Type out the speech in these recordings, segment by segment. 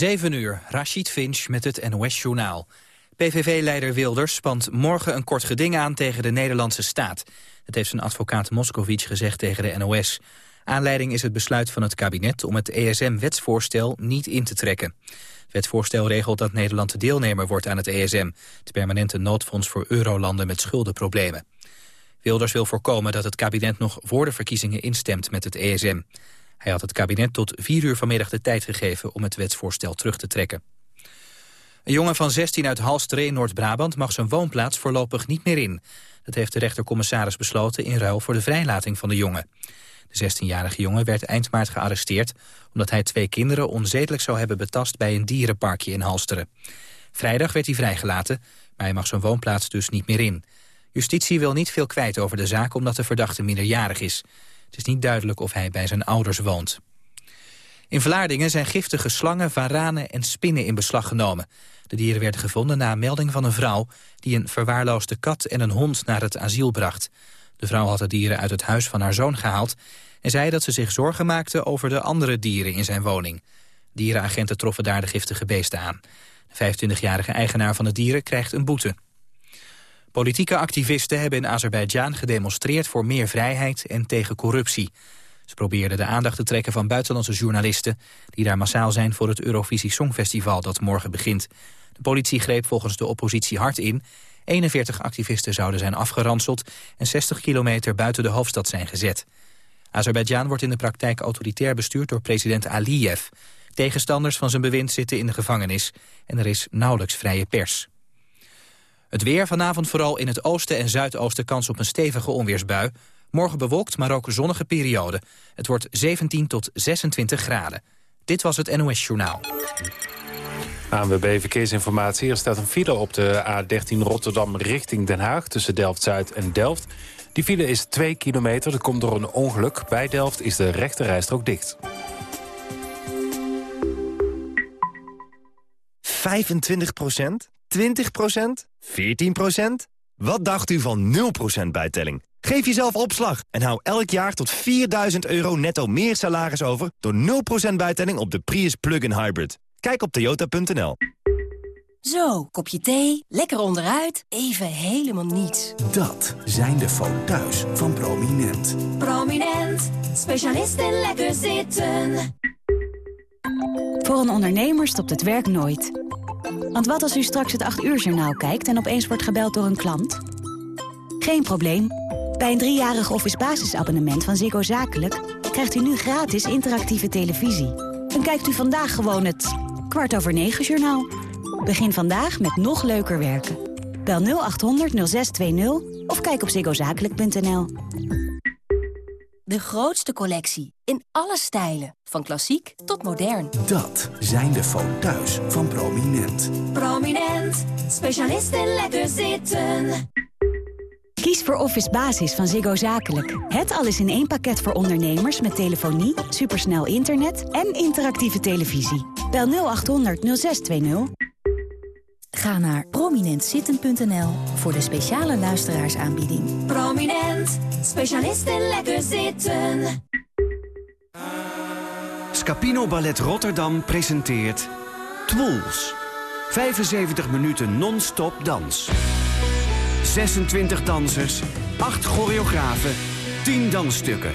7 uur, Rashid Finch met het NOS-journaal. PVV-leider Wilders spant morgen een kort geding aan tegen de Nederlandse staat. Dat heeft zijn advocaat Moscovic gezegd tegen de NOS. Aanleiding is het besluit van het kabinet om het ESM-wetsvoorstel niet in te trekken. Het wetsvoorstel regelt dat Nederland deelnemer wordt aan het ESM... het permanente noodfonds voor eurolanden met schuldenproblemen. Wilders wil voorkomen dat het kabinet nog voor de verkiezingen instemt met het ESM. Hij had het kabinet tot vier uur vanmiddag de tijd gegeven om het wetsvoorstel terug te trekken. Een jongen van 16 uit Halstree, Noord-Brabant, mag zijn woonplaats voorlopig niet meer in. Dat heeft de rechtercommissaris besloten in ruil voor de vrijlating van de jongen. De 16-jarige jongen werd eind maart gearresteerd... omdat hij twee kinderen onzedelijk zou hebben betast bij een dierenparkje in Halsteren. Vrijdag werd hij vrijgelaten, maar hij mag zijn woonplaats dus niet meer in. Justitie wil niet veel kwijt over de zaak omdat de verdachte minderjarig is. Het is niet duidelijk of hij bij zijn ouders woont. In Vlaardingen zijn giftige slangen, varanen en spinnen in beslag genomen. De dieren werden gevonden na een melding van een vrouw... die een verwaarloosde kat en een hond naar het asiel bracht. De vrouw had de dieren uit het huis van haar zoon gehaald... en zei dat ze zich zorgen maakte over de andere dieren in zijn woning. Dierenagenten troffen daar de giftige beesten aan. De 25-jarige eigenaar van de dieren krijgt een boete. Politieke activisten hebben in Azerbeidzjan gedemonstreerd voor meer vrijheid en tegen corruptie. Ze probeerden de aandacht te trekken van buitenlandse journalisten... die daar massaal zijn voor het Eurovisie Songfestival dat morgen begint. De politie greep volgens de oppositie hard in. 41 activisten zouden zijn afgeranseld... en 60 kilometer buiten de hoofdstad zijn gezet. Azerbeidzjan wordt in de praktijk autoritair bestuurd door president Aliyev. Tegenstanders van zijn bewind zitten in de gevangenis... en er is nauwelijks vrije pers. Het weer vanavond vooral in het oosten en zuidoosten kans op een stevige onweersbui. Morgen bewolkt, maar ook zonnige periode. Het wordt 17 tot 26 graden. Dit was het NOS Journaal. ANWB Verkeersinformatie. Er staat een file op de A13 Rotterdam richting Den Haag... tussen Delft-Zuid en Delft. Die file is 2 kilometer. Dat komt door een ongeluk. Bij Delft is de rechte rijstrook dicht. 25% 20 14% Wat dacht u van 0% bijtelling? Geef jezelf opslag en hou elk jaar tot 4000 euro netto meer salaris over... door 0% bijtelling op de Prius Plug-in Hybrid. Kijk op toyota.nl. Zo, kopje thee, lekker onderuit, even helemaal niets. Dat zijn de foto's van Prominent. Prominent, specialist in lekker zitten. Voor een ondernemer stopt het werk nooit. Want wat als u straks het 8 uur journaal kijkt en opeens wordt gebeld door een klant? Geen probleem. Bij een driejarig office basisabonnement van Ziggo Zakelijk... krijgt u nu gratis interactieve televisie. Dan kijkt u vandaag gewoon het kwart over negen journaal. Begin vandaag met nog leuker werken. Bel 0800 0620 of kijk op ziggozakelijk.nl. De grootste collectie, in alle stijlen, van klassiek tot modern. Dat zijn de foto's van Prominent. Prominent, specialist in lekker zitten. Kies voor Office Basis van Ziggo Zakelijk. Het alles in één pakket voor ondernemers met telefonie, supersnel internet en interactieve televisie. Bel 0800 0620. Ga naar prominentzitten.nl voor de speciale luisteraarsaanbieding. Prominent, specialist in lekker zitten. Scapino Ballet Rotterdam presenteert Twools. 75 minuten non-stop dans. 26 dansers, 8 choreografen, 10 dansstukken.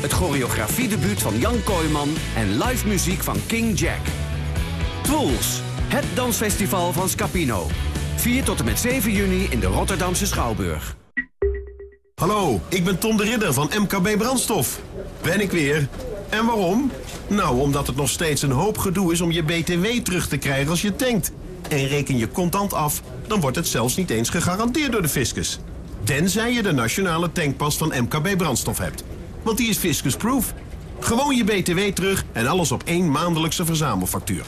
Het choreografiedebuut van Jan Kooijman en live muziek van King Jack. Twools, het dansfestival van Scapino. 4 tot en met 7 juni in de Rotterdamse Schouwburg. Hallo, ik ben Tom de Ridder van MKB Brandstof. Ben ik weer. En waarom? Nou, omdat het nog steeds een hoop gedoe is om je BTW terug te krijgen als je tankt. En reken je contant af, dan wordt het zelfs niet eens gegarandeerd door de fiscus. Tenzij je de nationale tankpas van MKB Brandstof hebt. Want die is fiscusproof. Gewoon je BTW terug en alles op één maandelijkse verzamelfactuur.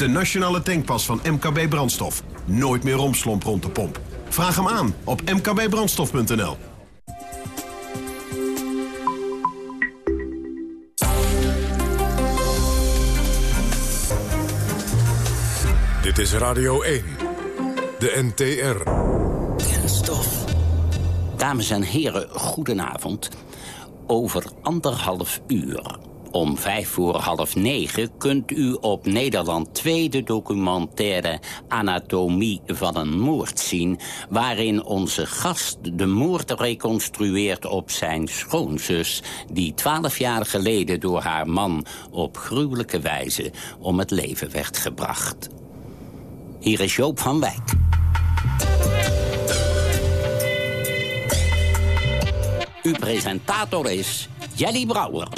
De nationale tankpas van MKB Brandstof. Nooit meer romslomp rond de pomp. Vraag hem aan op mkbbrandstof.nl. Dit is Radio 1. De NTR. Kenstof. Dames en heren, goedenavond. Over anderhalf uur Om vijf voor half negen kunt u op Nederland 2 de documentaire Anatomie van een moord zien... waarin onze gast de moord reconstrueert op zijn schoonzus... die twaalf jaar geleden door haar man op gruwelijke wijze om het leven werd gebracht. Hier is Joop van Wijk. Uw presentator is Jelly Brouwer.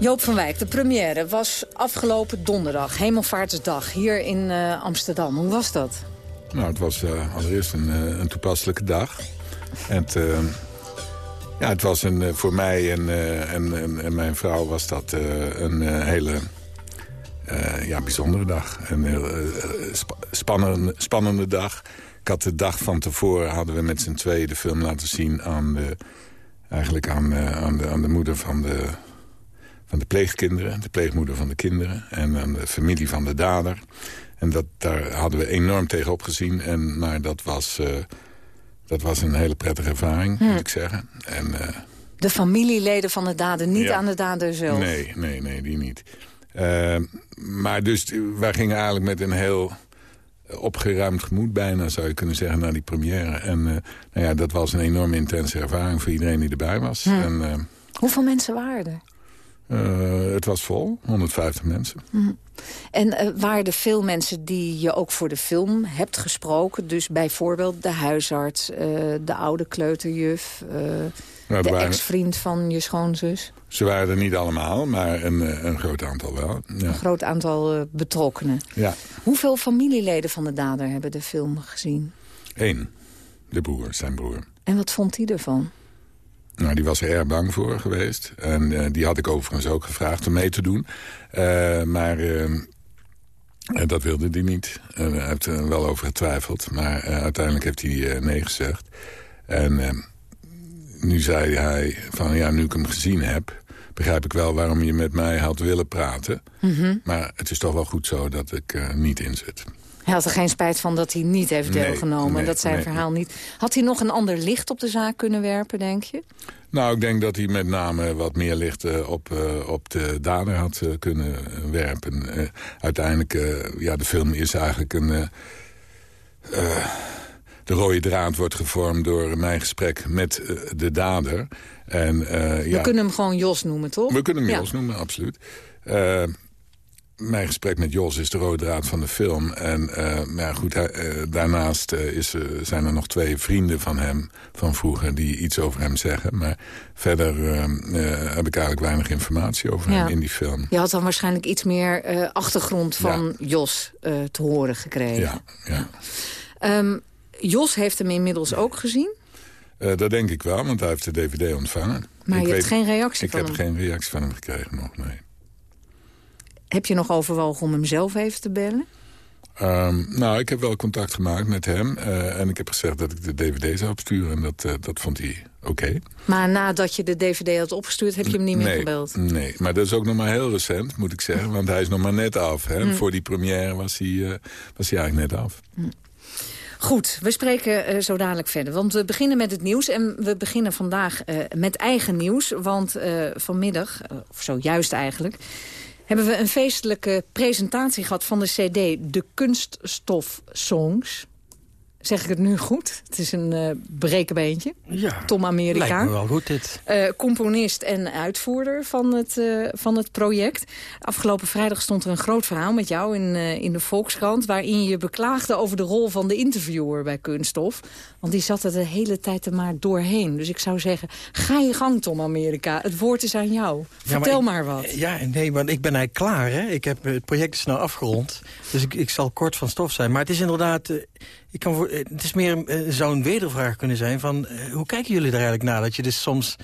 Joop van Wijk, de première was afgelopen donderdag, Hemelvaartsdag, hier in uh, Amsterdam. Hoe was dat? Nou, het was uh, allereerst een, uh, een, toepasselijke dag. En het, ja, het was een, voor mij en, en, en, mijn vrouw was dat een hele ja, bijzondere dag. Een heel sp spannende, spannende dag. Ik had de dag van tevoren hadden we met z'n tweeën de film laten zien aan de, eigenlijk aan, aan, de, aan de moeder van de van de pleegkinderen, de pleegmoeder van de kinderen... en aan de familie van de dader. En dat, daar hadden we enorm tegenop gezien. En, maar dat was, uh, dat was een hele prettige ervaring, hm. moet ik zeggen. En, uh, de familieleden van de dader, niet aan de dader zelf? Nee, nee, nee, die niet. Uh, maar dus wij gingen eigenlijk met een heel opgeruimd gemoed bijna, zou je kunnen zeggen, naar die première. En nou ja, dat was een enorm intense ervaring voor iedereen die erbij was. Hm. En, Hoeveel mensen waren er? Uh, het was vol, 150 mensen. Mm. En uh, waren er veel mensen die je ook voor de film hebt gesproken? Dus bijvoorbeeld de huisarts, uh, de oude kleuterjuf... Nou, de waren... ex-vriend van je schoonzus? Ze waren er niet allemaal, maar een, een groot aantal wel. Ja. Een groot aantal betrokkenen. Ja. Hoeveel familieleden van de dader hebben de film gezien? Eén. De broer, zijn broer. En wat vond hij ervan? Nou, die was er erg bang voor geweest. En uh, die had ik overigens ook gevraagd om mee te doen. Uh, maar uh, dat wilde hij niet. En hij heeft er wel over getwijfeld. Maar uiteindelijk heeft hij nee gezegd. En nu zei hij van, ja, nu ik hem gezien heb... begrijp ik wel waarom je met mij had willen praten. Mm -hmm. Maar het is toch wel goed zo dat ik niet in zit. Hij had er geen spijt van dat hij niet heeft deelgenomen. Nee, dat zijn verhaal niet. Had hij nog een ander licht op de zaak kunnen werpen, denk je? Nou, ik denk dat hij met name wat meer licht uh, op, uh, op de dader had uh, kunnen werpen. uiteindelijk, ja, de film is eigenlijk een... de rode draad wordt gevormd door mijn gesprek met de dader. En, We ja, kunnen hem gewoon Jos noemen, toch? We kunnen hem ja. Jos noemen, absoluut mijn gesprek met Jos is de rode draad van de film. En uh, maar goed, hij, uh, daarnaast uh, is, zijn er nog twee vrienden van hem van vroeger... die iets over hem zeggen. Maar verder heb ik eigenlijk weinig informatie over ja. hem in die film. Je had dan waarschijnlijk iets meer achtergrond van ja. Jos te horen gekregen. Ja, ja. Um, Jos heeft hem inmiddels ook gezien? dat denk ik wel, want hij heeft de dvd ontvangen. Maar ik je weet, hebt geen reactie ik van heb hem? geen reactie van hem gekregen nog, nee. Heb je nog overwogen om hem zelf even te bellen? Um, nou, ik heb wel contact gemaakt met hem. Uh, en ik heb gezegd dat ik de dvd zou opsturen. En dat, uh, dat vond hij oké. Okay. Maar nadat je de dvd had opgestuurd, heb je hem niet meer gebeld? Nee, maar dat is ook nog maar heel recent, moet ik zeggen. Want hij is nog maar net af. Hè. Mm. Voor die première was hij, uh, was hij eigenlijk net af. Mm. Goed, we spreken uh, zo dadelijk verder. Want we beginnen met het nieuws. En we beginnen vandaag uh, met eigen nieuws. Want uh, vanmiddag, of zojuist eigenlijk hebben we een feestelijke presentatie gehad van de cd De Kunststof Songs. Zeg ik het nu goed? Het is een uh, brekenbeentje. Ja, Tom Amerika. lijkt me wel goed dit. Uh, componist en uitvoerder van het, uh, van het project. Afgelopen vrijdag stond er een groot verhaal met jou in, in de Volkskrant... waarin je beklaagde over de rol van de interviewer bij Kunststof. Want die zat er de hele tijd er maar doorheen. Dus ik zou zeggen, ga je gang Tom Amerika. Het woord is aan jou. Vertel ja, maar, ik, wat. Ja, nee, want ik ben eigenlijk klaar. Hè? Ik heb, het project is nou afgerond. Dus ik, ik zal kort van stof zijn. Maar het is inderdaad... Ik kan voor, het is meer uh, zou een wedervraag kunnen zijn van... Uh, hoe kijken jullie er eigenlijk naar? Dat je dus soms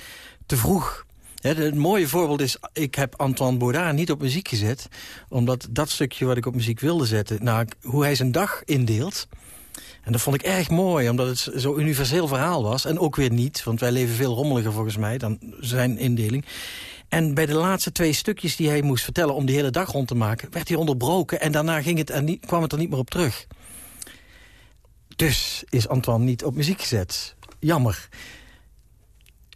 te vroeg... Hè, het mooie voorbeeld is, ik heb Antoine Bourdin niet op muziek gezet... omdat dat stukje wat ik op muziek wilde zetten... Nou, hoe hij zijn dag indeelt... En dat vond ik erg mooi, omdat het zo'n universeel verhaal was. En ook weer niet, want wij leven veel rommeliger volgens mij dan zijn indeling. En bij de laatste twee stukjes die hij moest vertellen om die hele dag rond te maken... werd hij onderbroken en daarna ging het niet, kwam het er niet meer op terug. Dus is Antoine niet op muziek gezet. Jammer.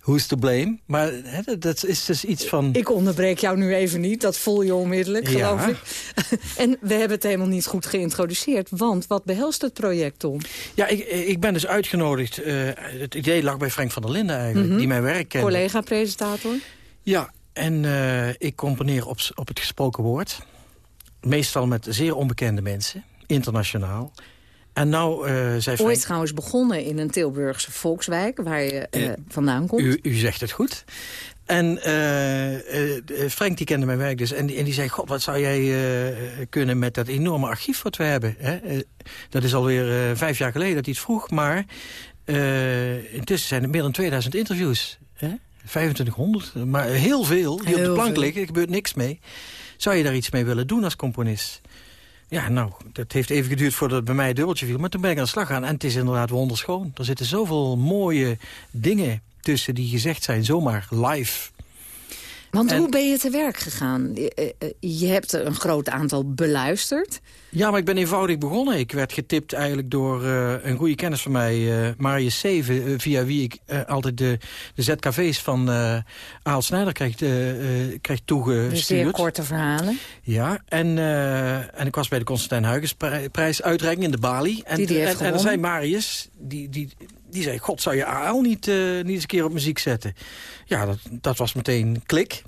who's to blame. Maar dat is dus iets van... Ik onderbreek jou nu even niet, dat voel je onmiddellijk, geloof Ja. ik. en we hebben het helemaal niet goed geïntroduceerd. Want wat behelst het project, Tom? Ja, ik, ik ben dus uitgenodigd. eh, het idee lag bij Frank van der Linden eigenlijk, Mhm. die mijn werk kende. Collega-presentator? Ja, en eh, ik componeer op, op het gesproken woord. Meestal met zeer onbekende mensen, internationaal. En nou eh zei Frank... Ooit trouwens begonnen in een Tilburgse volkswijk... waar je eh, vandaan komt. U, u zegt het goed. En eh, eh, eh, Frank die kende mijn werk dus. En die, en die zei, god, wat zou jij eh, kunnen met dat enorme archief wat we hebben? Hè? Eh, dat is alweer eh, vijf jaar geleden dat hij het vroeg. Maar eh, intussen zijn er meer dan 2000 interviews. Hè? 2500, maar heel veel die op de Heel plank veel. liggen. Er gebeurt niks mee. Zou je daar iets mee willen doen als componist? Ja, nou, dat heeft even geduurd voordat het bij mij dubbeltje viel. Maar toen ben ik aan de slag gaan en het is inderdaad wonderschoon. Er zitten zoveel mooie dingen tussen die gezegd zijn, zomaar live. Want En- hoe ben je te werk gegaan? Je, eh, eh, je hebt er een groot aantal beluisterd. Ja, maar ik ben eenvoudig begonnen. Ik werd getipt eigenlijk door eh, een goede kennis van mij, eh Marius Seven... eh, via wie ik eh, altijd de, de ZKV's van eh Aal Snijder eh, eh, krijg Dus zeer toegestuurd. korte verhalen. Ja, en, eh, en ik was bij de Constantijn Huygens prijsuitreiking in de Bali. En, Die die en, en gewonnen. zei Marius, die, die, die zei... God, zou je Aal niet, eh, niet eens een keer op muziek zetten? Ja, dat, dat was meteen klik.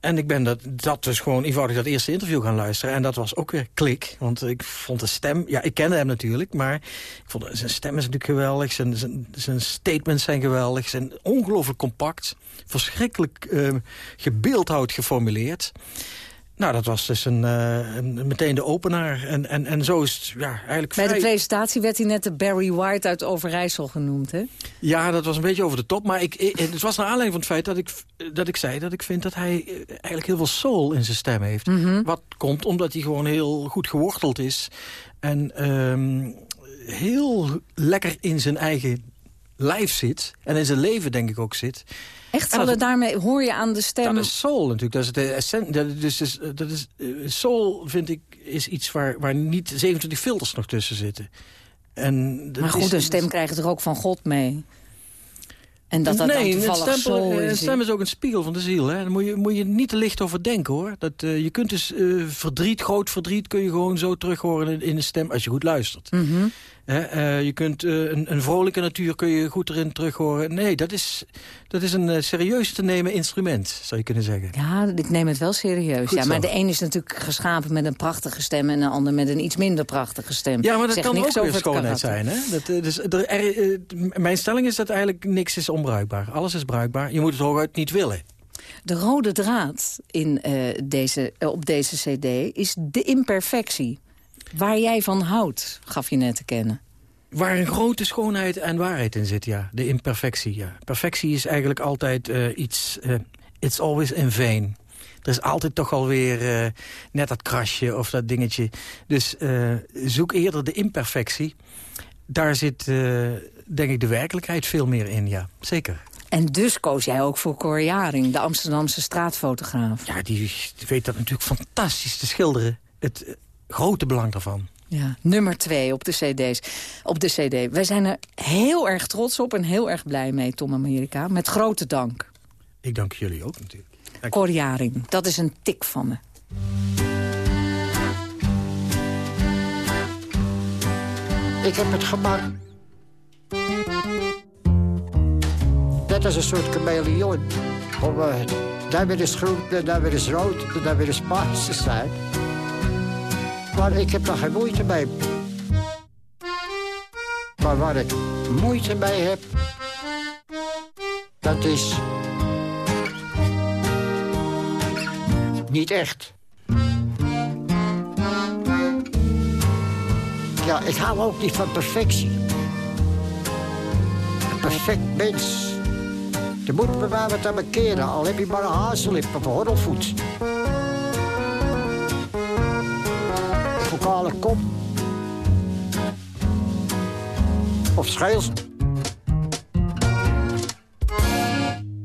En ik ben dat, dat dus gewoon eenvoudig dat eerste interview gaan luisteren. En dat was ook weer klik. Want ik vond de stem... Ja, ik kende hem natuurlijk, maar ik vond zijn stem is natuurlijk geweldig. Zijn, zijn, statements zijn geweldig. Zijn ongelooflijk compact. Verschrikkelijk eh, gebeeldhouwd geformuleerd. Nou, dat was dus een, eh, een, meteen de openaar. En, en, en zo is het ja, eigenlijk Bij de presentatie werd hij net de Barry White uit Overijssel genoemd, hè? Ja, dat was een beetje over de top. Maar ik, ik- het was naar aanleiding van het feit dat ik, dat ik zei... dat ik vind dat hij eh, eigenlijk heel veel soul in zijn stem heeft. Mhm. Wat komt omdat hij gewoon heel goed geworteld is. En ehm, heel lekker in zijn eigen lijf zit. En in zijn leven denk ik ook zit. Echt, zal dat- daarmee, hoor je aan de stem... Dat is soul natuurlijk. Dat is de essen, dat is, dus- dat is, eh, soul vind ik is iets waar, waar niet 27 filters nog tussen zitten. En dat maar goed, is- een stem krijg je er ook van God mee. En dat dat nee, dan een toevallig stempel- zo een is. stem is ook een spiegel van de ziel. Hè? Daar moet je, moet je niet te licht over denken, hoor. Dat, eh, je kunt dus eh, verdriet, groot verdriet... kun je gewoon zo terug horen in, in een stem als je goed luistert. Mhm. Eh, je kunt eh, een, een vrolijke natuur kun je goed erin terug horen. Nee, dat is, dat is een eh, serieus te nemen instrument, zou je kunnen zeggen. Ja, ik neem het wel serieus. Goed ja, maar de een is natuurlijk geschapen met een prachtige stem... en de ander met een iets minder prachtige stem. Ja, maar dat kan niks ook weer schoonheid zijn. Hè? Dat, dus er, mijn stelling is dat eigenlijk niks is onbruikbaar. Alles is bruikbaar. Je moet het hooguit niet willen. De rode draad in, deze, op deze cd is de imperfectie. Waar jij van houdt, gaf je net te kennen. Waar een grote schoonheid en waarheid in zit, ja. De imperfectie, ja. Perfectie is eigenlijk altijd eh, iets... eh, it's always in vain. Er is altijd toch alweer eh, net dat krasje of dat dingetje. Dus zoek eerder de imperfectie. Daar zit, denk ik, de werkelijkheid veel meer in, ja. Zeker. En dus koos jij ook voor Cor Jaring, de Amsterdamse straatfotograaf. Ja, die weet dat natuurlijk fantastisch te schilderen. Het grote belang daarvan. Ja, nummer twee op de cd's. Op de cd. Wij zijn er heel erg trots op en heel erg blij mee, Tom Amerika. Met grote dank. Ik dank jullie ook natuurlijk. Cor Jaring, dat is een tik van me. Ik heb het gemaakt. Net als een soort chameleon. Om eh, daar weer eens groen, en daar weer eens rood, daar weer eens paars te zijn. Maar ik heb daar geen moeite mee. Maar waar ik moeite mee heb, dat is niet echt. Ja, ik hou ook niet van perfectie. Een perfect mens. Er moet bij mij wat aan me keren, al heb je maar een hazellip of een. Vocale kop. Of scheels.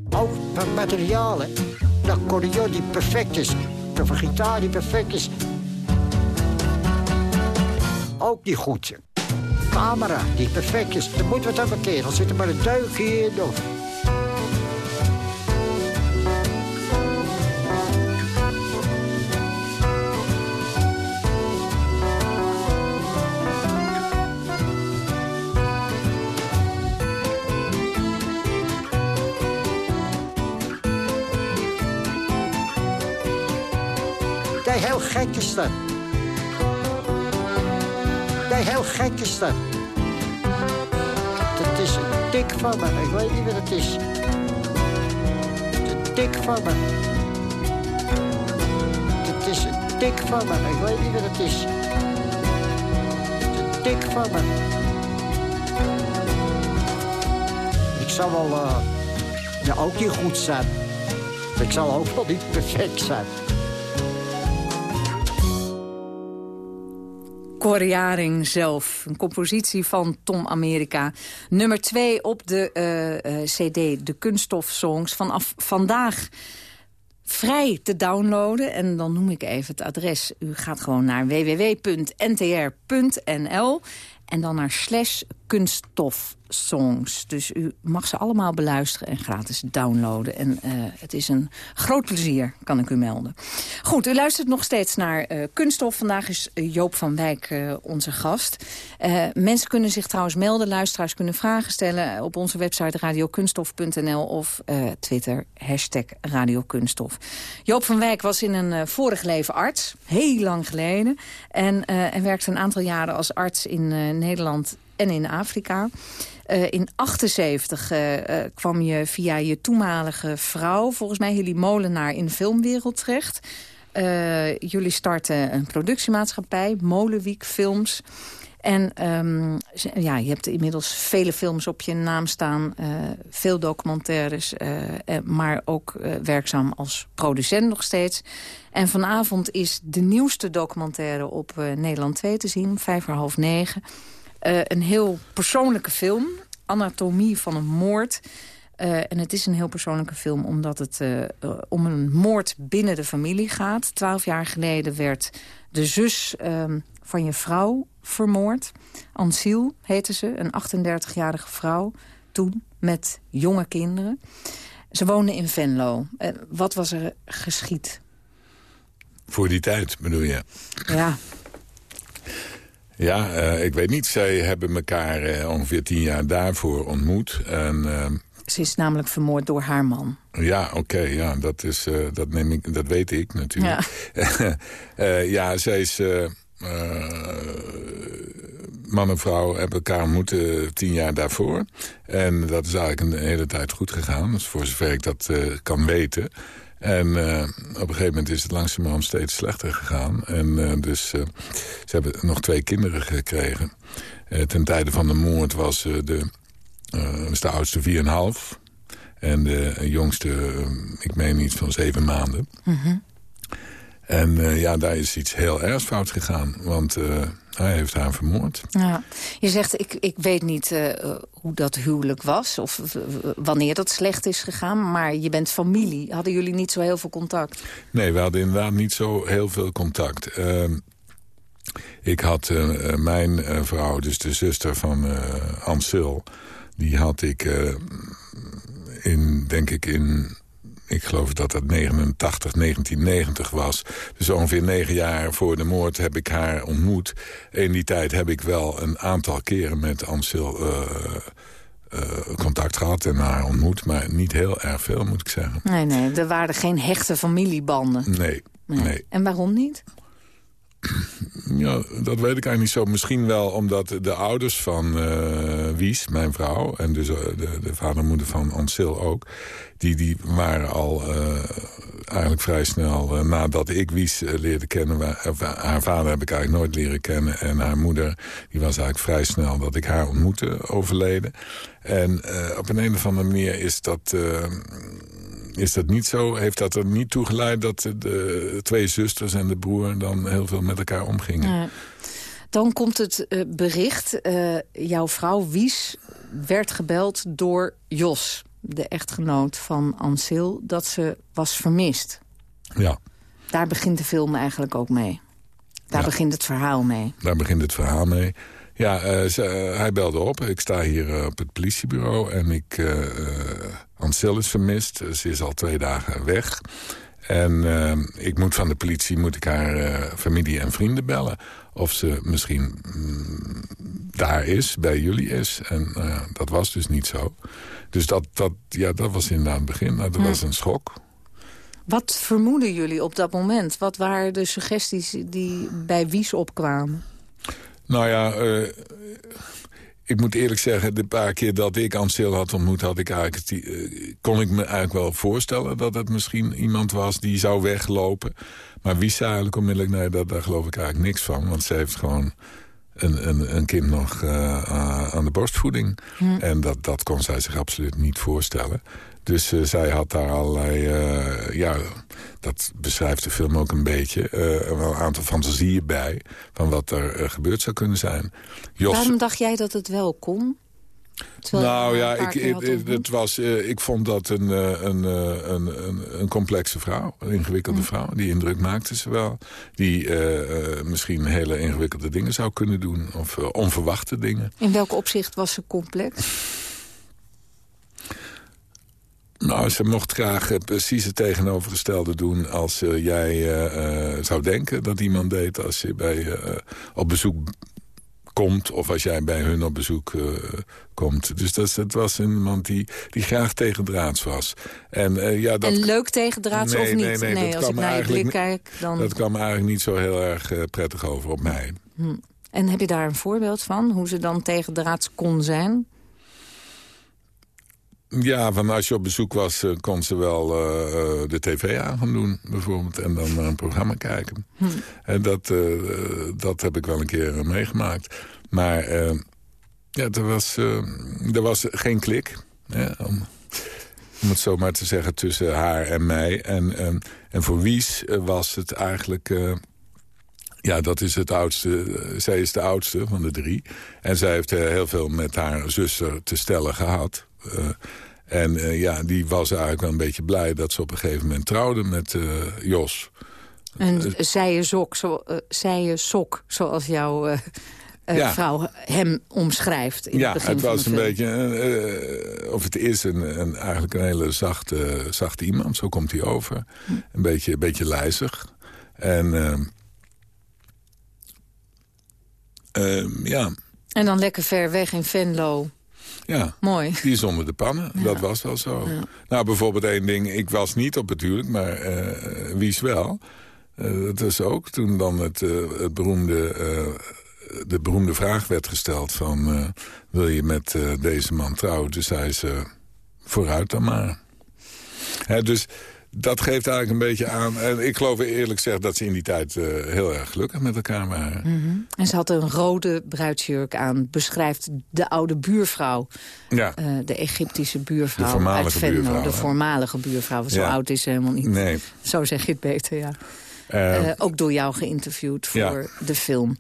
Ook materialen. De accordeon die perfect is. Een gitaar die perfect is. Ook niet goed. Camera die perfect is. Er moet wat aan me keren. Zit er maar een duikje in of... heel gek is dat. Nee, heel gek is dat. Het is een tik van me. Ik weet niet wat het is. Een tik van me. Het is een tik van me. Ik weet niet wat het is. Een tik van me. Ik zal wel uh, ja, ook niet goed zijn. Ik zal ook wel niet perfect zijn. Coriaring zelf. Een compositie van Tom Amerika. Nummer 2 op de uh, uh, cd, de Kunststof-songs. Vanaf vandaag vrij te downloaden. En dan noem ik even het adres. U gaat gewoon naar www.ntr.nl en dan naar slash kunststofsongs. Dus u mag ze allemaal beluisteren en gratis downloaden. En uh, het is een groot plezier, kan ik u melden. Goed, u luistert nog steeds naar uh, Kunststof. Vandaag is Joop van Wijk onze gast. mensen kunnen zich trouwens melden, luisteraars kunnen vragen stellen... op onze website radiokunststof.nl of Twitter, hashtag radiokunststof. Joop van Wijk was in een vorig leven arts, heel lang geleden... en, en werkte een aantal jaren als arts in Nederland en in Afrika. Uh, in 78 uh, uh, kwam je via je toenmalige vrouw, volgens mij Hilly Molenaar, in de filmwereld terecht. jullie starten een productiemaatschappij, Molenwiek Films. En um, ja, je hebt inmiddels vele films op je naam staan. Veel documentaires. Maar ook werkzaam als producent nog steeds. En vanavond is de nieuwste documentaire op Nederland 2 te zien. Vijf voor half negen. Een heel persoonlijke film. Anatomie van een moord. en het is een heel persoonlijke film omdat het om een moord binnen de familie gaat. Twaalf jaar geleden werd de zus ehm, van je vrouw vermoord. Ansiel heette ze, een 38-jarige vrouw. Toen met jonge kinderen. Ze woonde in Venlo. Wat was er geschied? Voor die tijd, bedoel je? Ja. Ja, uh, ik weet niet. Zij hebben elkaar uh, ongeveer tien jaar daarvoor ontmoet. En, ze is namelijk vermoord door haar man. Ja, oké. Okay, ja, dat, is, dat, neem ik, dat weet ik natuurlijk. Ja, ja zij is man en vrouw hebben elkaar ontmoet tien jaar daarvoor. En dat is eigenlijk een hele tijd goed gegaan. Dus voor zover ik dat kan weten. En uh, op een gegeven moment is het langzamerhand steeds slechter gegaan. En uh, dus ze hebben nog twee kinderen gekregen. ten tijde van de moord was, de, was de oudste 4,5. En de jongste, ik meen iets van zeven maanden. Mm. En uh, ja, daar is iets heel ergs fout gegaan. Want uh, hij heeft haar vermoord. Ja. Je zegt, ik, ik weet niet uh, hoe dat huwelijk was. Of wanneer dat slecht is gegaan. Maar je bent familie. Hadden jullie niet zo heel veel contact? Nee, we hadden inderdaad niet zo heel veel contact. Ehm, ik had mijn vrouw, dus de zuster van Ansil... die had ik in, denk ik, in ik geloof dat dat 89, 1990 was. Dus ongeveer negen jaar voor de moord heb ik haar ontmoet. In die tijd heb ik wel een aantal keren met Ansel uh, uh, contact gehad en haar ontmoet. Maar niet heel erg veel, moet ik zeggen. Nee, nee, er waren geen hechte familiebanden. Nee, nee. nee. En waarom niet? Ja, dat weet ik eigenlijk niet zo. Misschien wel omdat de ouders van uh, Wies, mijn vrouw... en dus de, de vader en moeder van Ansil ook... die, die waren al uh, eigenlijk vrij snel... Nadat ik Wies leerde kennen... haar vader heb ik eigenlijk nooit leren kennen... en haar moeder die was eigenlijk vrij snel dat ik haar ontmoette overleden. En op een, een of andere manier is dat is dat niet zo? Heeft dat er niet toe geleid dat de twee zusters en de broer... dan heel veel met elkaar omgingen? Ja. Dan komt het uh, bericht, uh, jouw vrouw Wies werd gebeld door Jos... de echtgenoot van Ansil, dat ze was vermist. Ja. Daar begint de film eigenlijk ook mee. Daar ja. begint het verhaal mee. Daar begint het verhaal mee. Ja, uh, ze, hij belde op. Ik sta hier op het politiebureau en ik... Ansel is vermist. Ze is al twee dagen weg. En ik moet van de politie moet ik haar familie en vrienden bellen. Of ze misschien mm, daar is, bij jullie is. En dat was dus niet zo. Dus dat, dat, ja, dat was inderdaad het begin. Nou, dat was een schok. Wat vermoeden jullie op dat moment? Wat waren de suggesties die bij Wies opkwamen? Nou ja, uh, ik moet eerlijk zeggen, de paar keer dat ik Ansel had ontmoet... Had ik eigenlijk, uh, kon ik me eigenlijk wel voorstellen dat het misschien iemand was die zou weglopen. Maar wie zei eigenlijk onmiddellijk, nee, dat, daar geloof ik eigenlijk niks van. Want ze heeft gewoon een, een, een kind nog uh, aan de borstvoeding. Hm. En dat, dat kon zij zich absoluut niet voorstellen. Dus uh, zij had daar allerlei... Uh, ja, dat beschrijft de film ook een beetje. Uh, wel een aantal fantasieën bij... van wat er gebeurd zou kunnen zijn. Jos, Waarom dacht jij dat het wel kon? Nou ja, ik, ik, het was, uh, ik vond dat een, een, een, een, een complexe vrouw. Een ingewikkelde mm. vrouw. Die indruk maakte ze wel. Die uh, misschien hele ingewikkelde dingen zou kunnen doen. Of onverwachte dingen. In welk opzicht was ze complex? Nou, ze mocht graag precies het tegenovergestelde doen... als jij zou denken dat iemand deed als je bij, op bezoek komt... of als jij bij hun op bezoek komt. Dus dat, dat was iemand die, die graag tegendraads was. En, ja, dat... en leuk tegendraads nee, of niet? Nee, nee, nee als ik naar je blik kijk, dan... Dat kwam eigenlijk niet zo heel erg prettig over op mij. Hm. En heb je daar een voorbeeld van? Hoe ze dan tegendraads kon zijn? Ja, van als je op bezoek was, uh, kon ze wel uh, de tv aan gaan doen, bijvoorbeeld. En dan naar een programma kijken. Hm. En dat, uh, dat heb ik wel een keer meegemaakt. Maar ja, er, was, er was geen klik. om, om, het zo maar te zeggen, tussen haar en mij. En, en voor Wies was het eigenlijk... Ja, dat is het oudste. Zij is de oudste van de drie. En zij heeft heel veel met haar zuster te stellen gehad. Uh, en uh, ja, die was eigenlijk wel een beetje blij dat ze op een gegeven moment trouwde met uh, Jos. Een zijen sok, zo, uh, sok, zoals jouw ja. vrouw hem omschrijft. In ja, het, het was een beetje, of het is een, een, eigenlijk een hele zachte, zachte iemand. Zo komt hij over. Hm. Een beetje, een beetje lijzig. En ehm, ehm, ja... En dan lekker ver weg in Venlo. Ja, Mooi. die is onder de pannen. Dat was wel zo. Nou, bijvoorbeeld één ding. Ik was niet op natuurlijk, maar uh, wie is wel. Uh, dat was ook toen dan het, uh, het beroemde, de beroemde vraag werd gesteld van... wil je met deze man trouwen? Dus zei ze, vooruit dan maar. dus dat geeft eigenlijk een beetje aan. En ik geloof eerlijk gezegd dat ze in die tijd uh, heel erg gelukkig met elkaar waren. Mm -hmm. En ze had een rode bruidsjurk aan. Beschrijft de oude buurvrouw. Ja. Uh, de Egyptische buurvrouw de voormalige uit Venlo. Buurvrouw, de voormalige buurvrouw. Zo ja. oud is ze helemaal niet. Nee. Zo zeg je het beter, ja. Uh, ook door jou geïnterviewd voor ja. de film.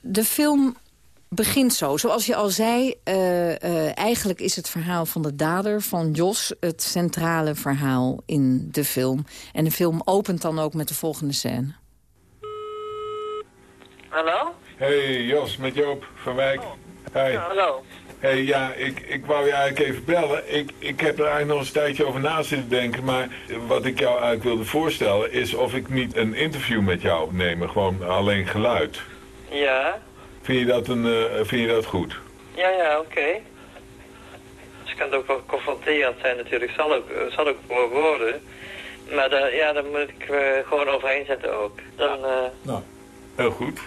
de film begint zo. Zoals je al zei, uh, uh, eigenlijk is het verhaal van de dader, van Jos... het centrale verhaal in de film. En de film opent dan ook met de volgende scène. Hallo? Hey, Jos, met Joop van Wijk. Oh. Hey. Ja, hallo. Hey, ja, ik, ik wou je eigenlijk even bellen. Ik, ik heb er eigenlijk nog eens een tijdje over na zitten denken. Maar wat ik jou eigenlijk wilde voorstellen... is of ik niet een interview met jou neem. Gewoon alleen geluid. Ja. Vind je dat, een, uh, vind je dat goed? Ja, ja, oké. Okay. Dus kan het ook wel confronterend zijn natuurlijk. Zal ook, zal ook wel worden. Maar daar, ja, daar moet ik uh, gewoon overheen zetten ook. Dan, uh... Nou, heel goed.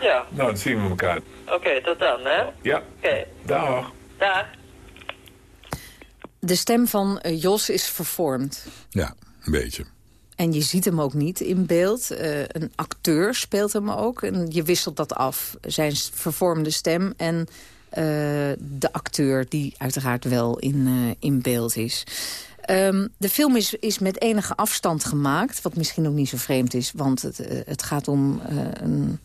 Ja. Nou, dan zien we elkaar. Oké, okay, tot dan, hè? Ja. Oké. Okay. Dag. Dag. De stem van Jos is vervormd. Ja, een beetje. En je ziet hem ook niet in beeld. Uh, een acteur speelt hem ook. En je wisselt dat af. Zijn vervormde stem en uh, de acteur die uiteraard wel in, uh, in beeld is. Um, de film is, is met enige afstand gemaakt. Wat misschien ook niet zo vreemd is. Want het, het gaat om een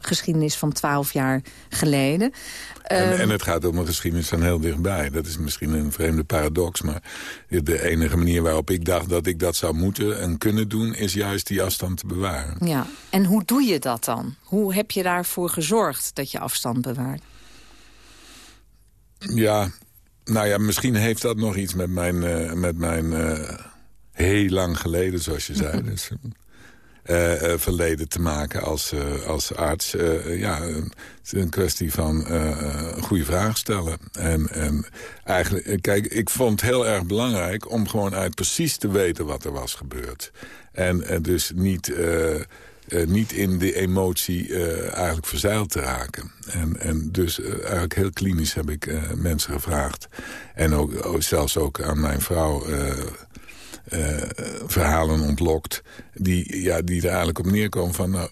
geschiedenis van twaalf jaar geleden. En, en, het gaat om een geschiedenis van heel dichtbij. Dat is misschien een vreemde paradox, maar de enige manier waarop ik dacht dat ik dat zou moeten en kunnen doen, is juist die afstand te bewaren. Ja, en hoe doe je dat dan? Hoe heb je daarvoor gezorgd dat je afstand bewaart? Ja, nou ja, misschien heeft dat nog iets met mijn, uh, met mijn uh, heel lang geleden, zoals je zei. dus, uh, verleden te maken als, uh, als arts. ja, het is een kwestie van goede vraag stellen. En, en eigenlijk, kijk, ik vond het heel erg belangrijk om gewoon uit precies te weten wat er was gebeurd. En, dus niet... niet in de emotie eigenlijk verzeild te raken. En, en dus eigenlijk heel klinisch heb ik mensen gevraagd. En ook, ook, zelfs ook aan mijn vrouw uh, verhalen ontlokt... Die, ja, die er eigenlijk op neerkomen van... Nou,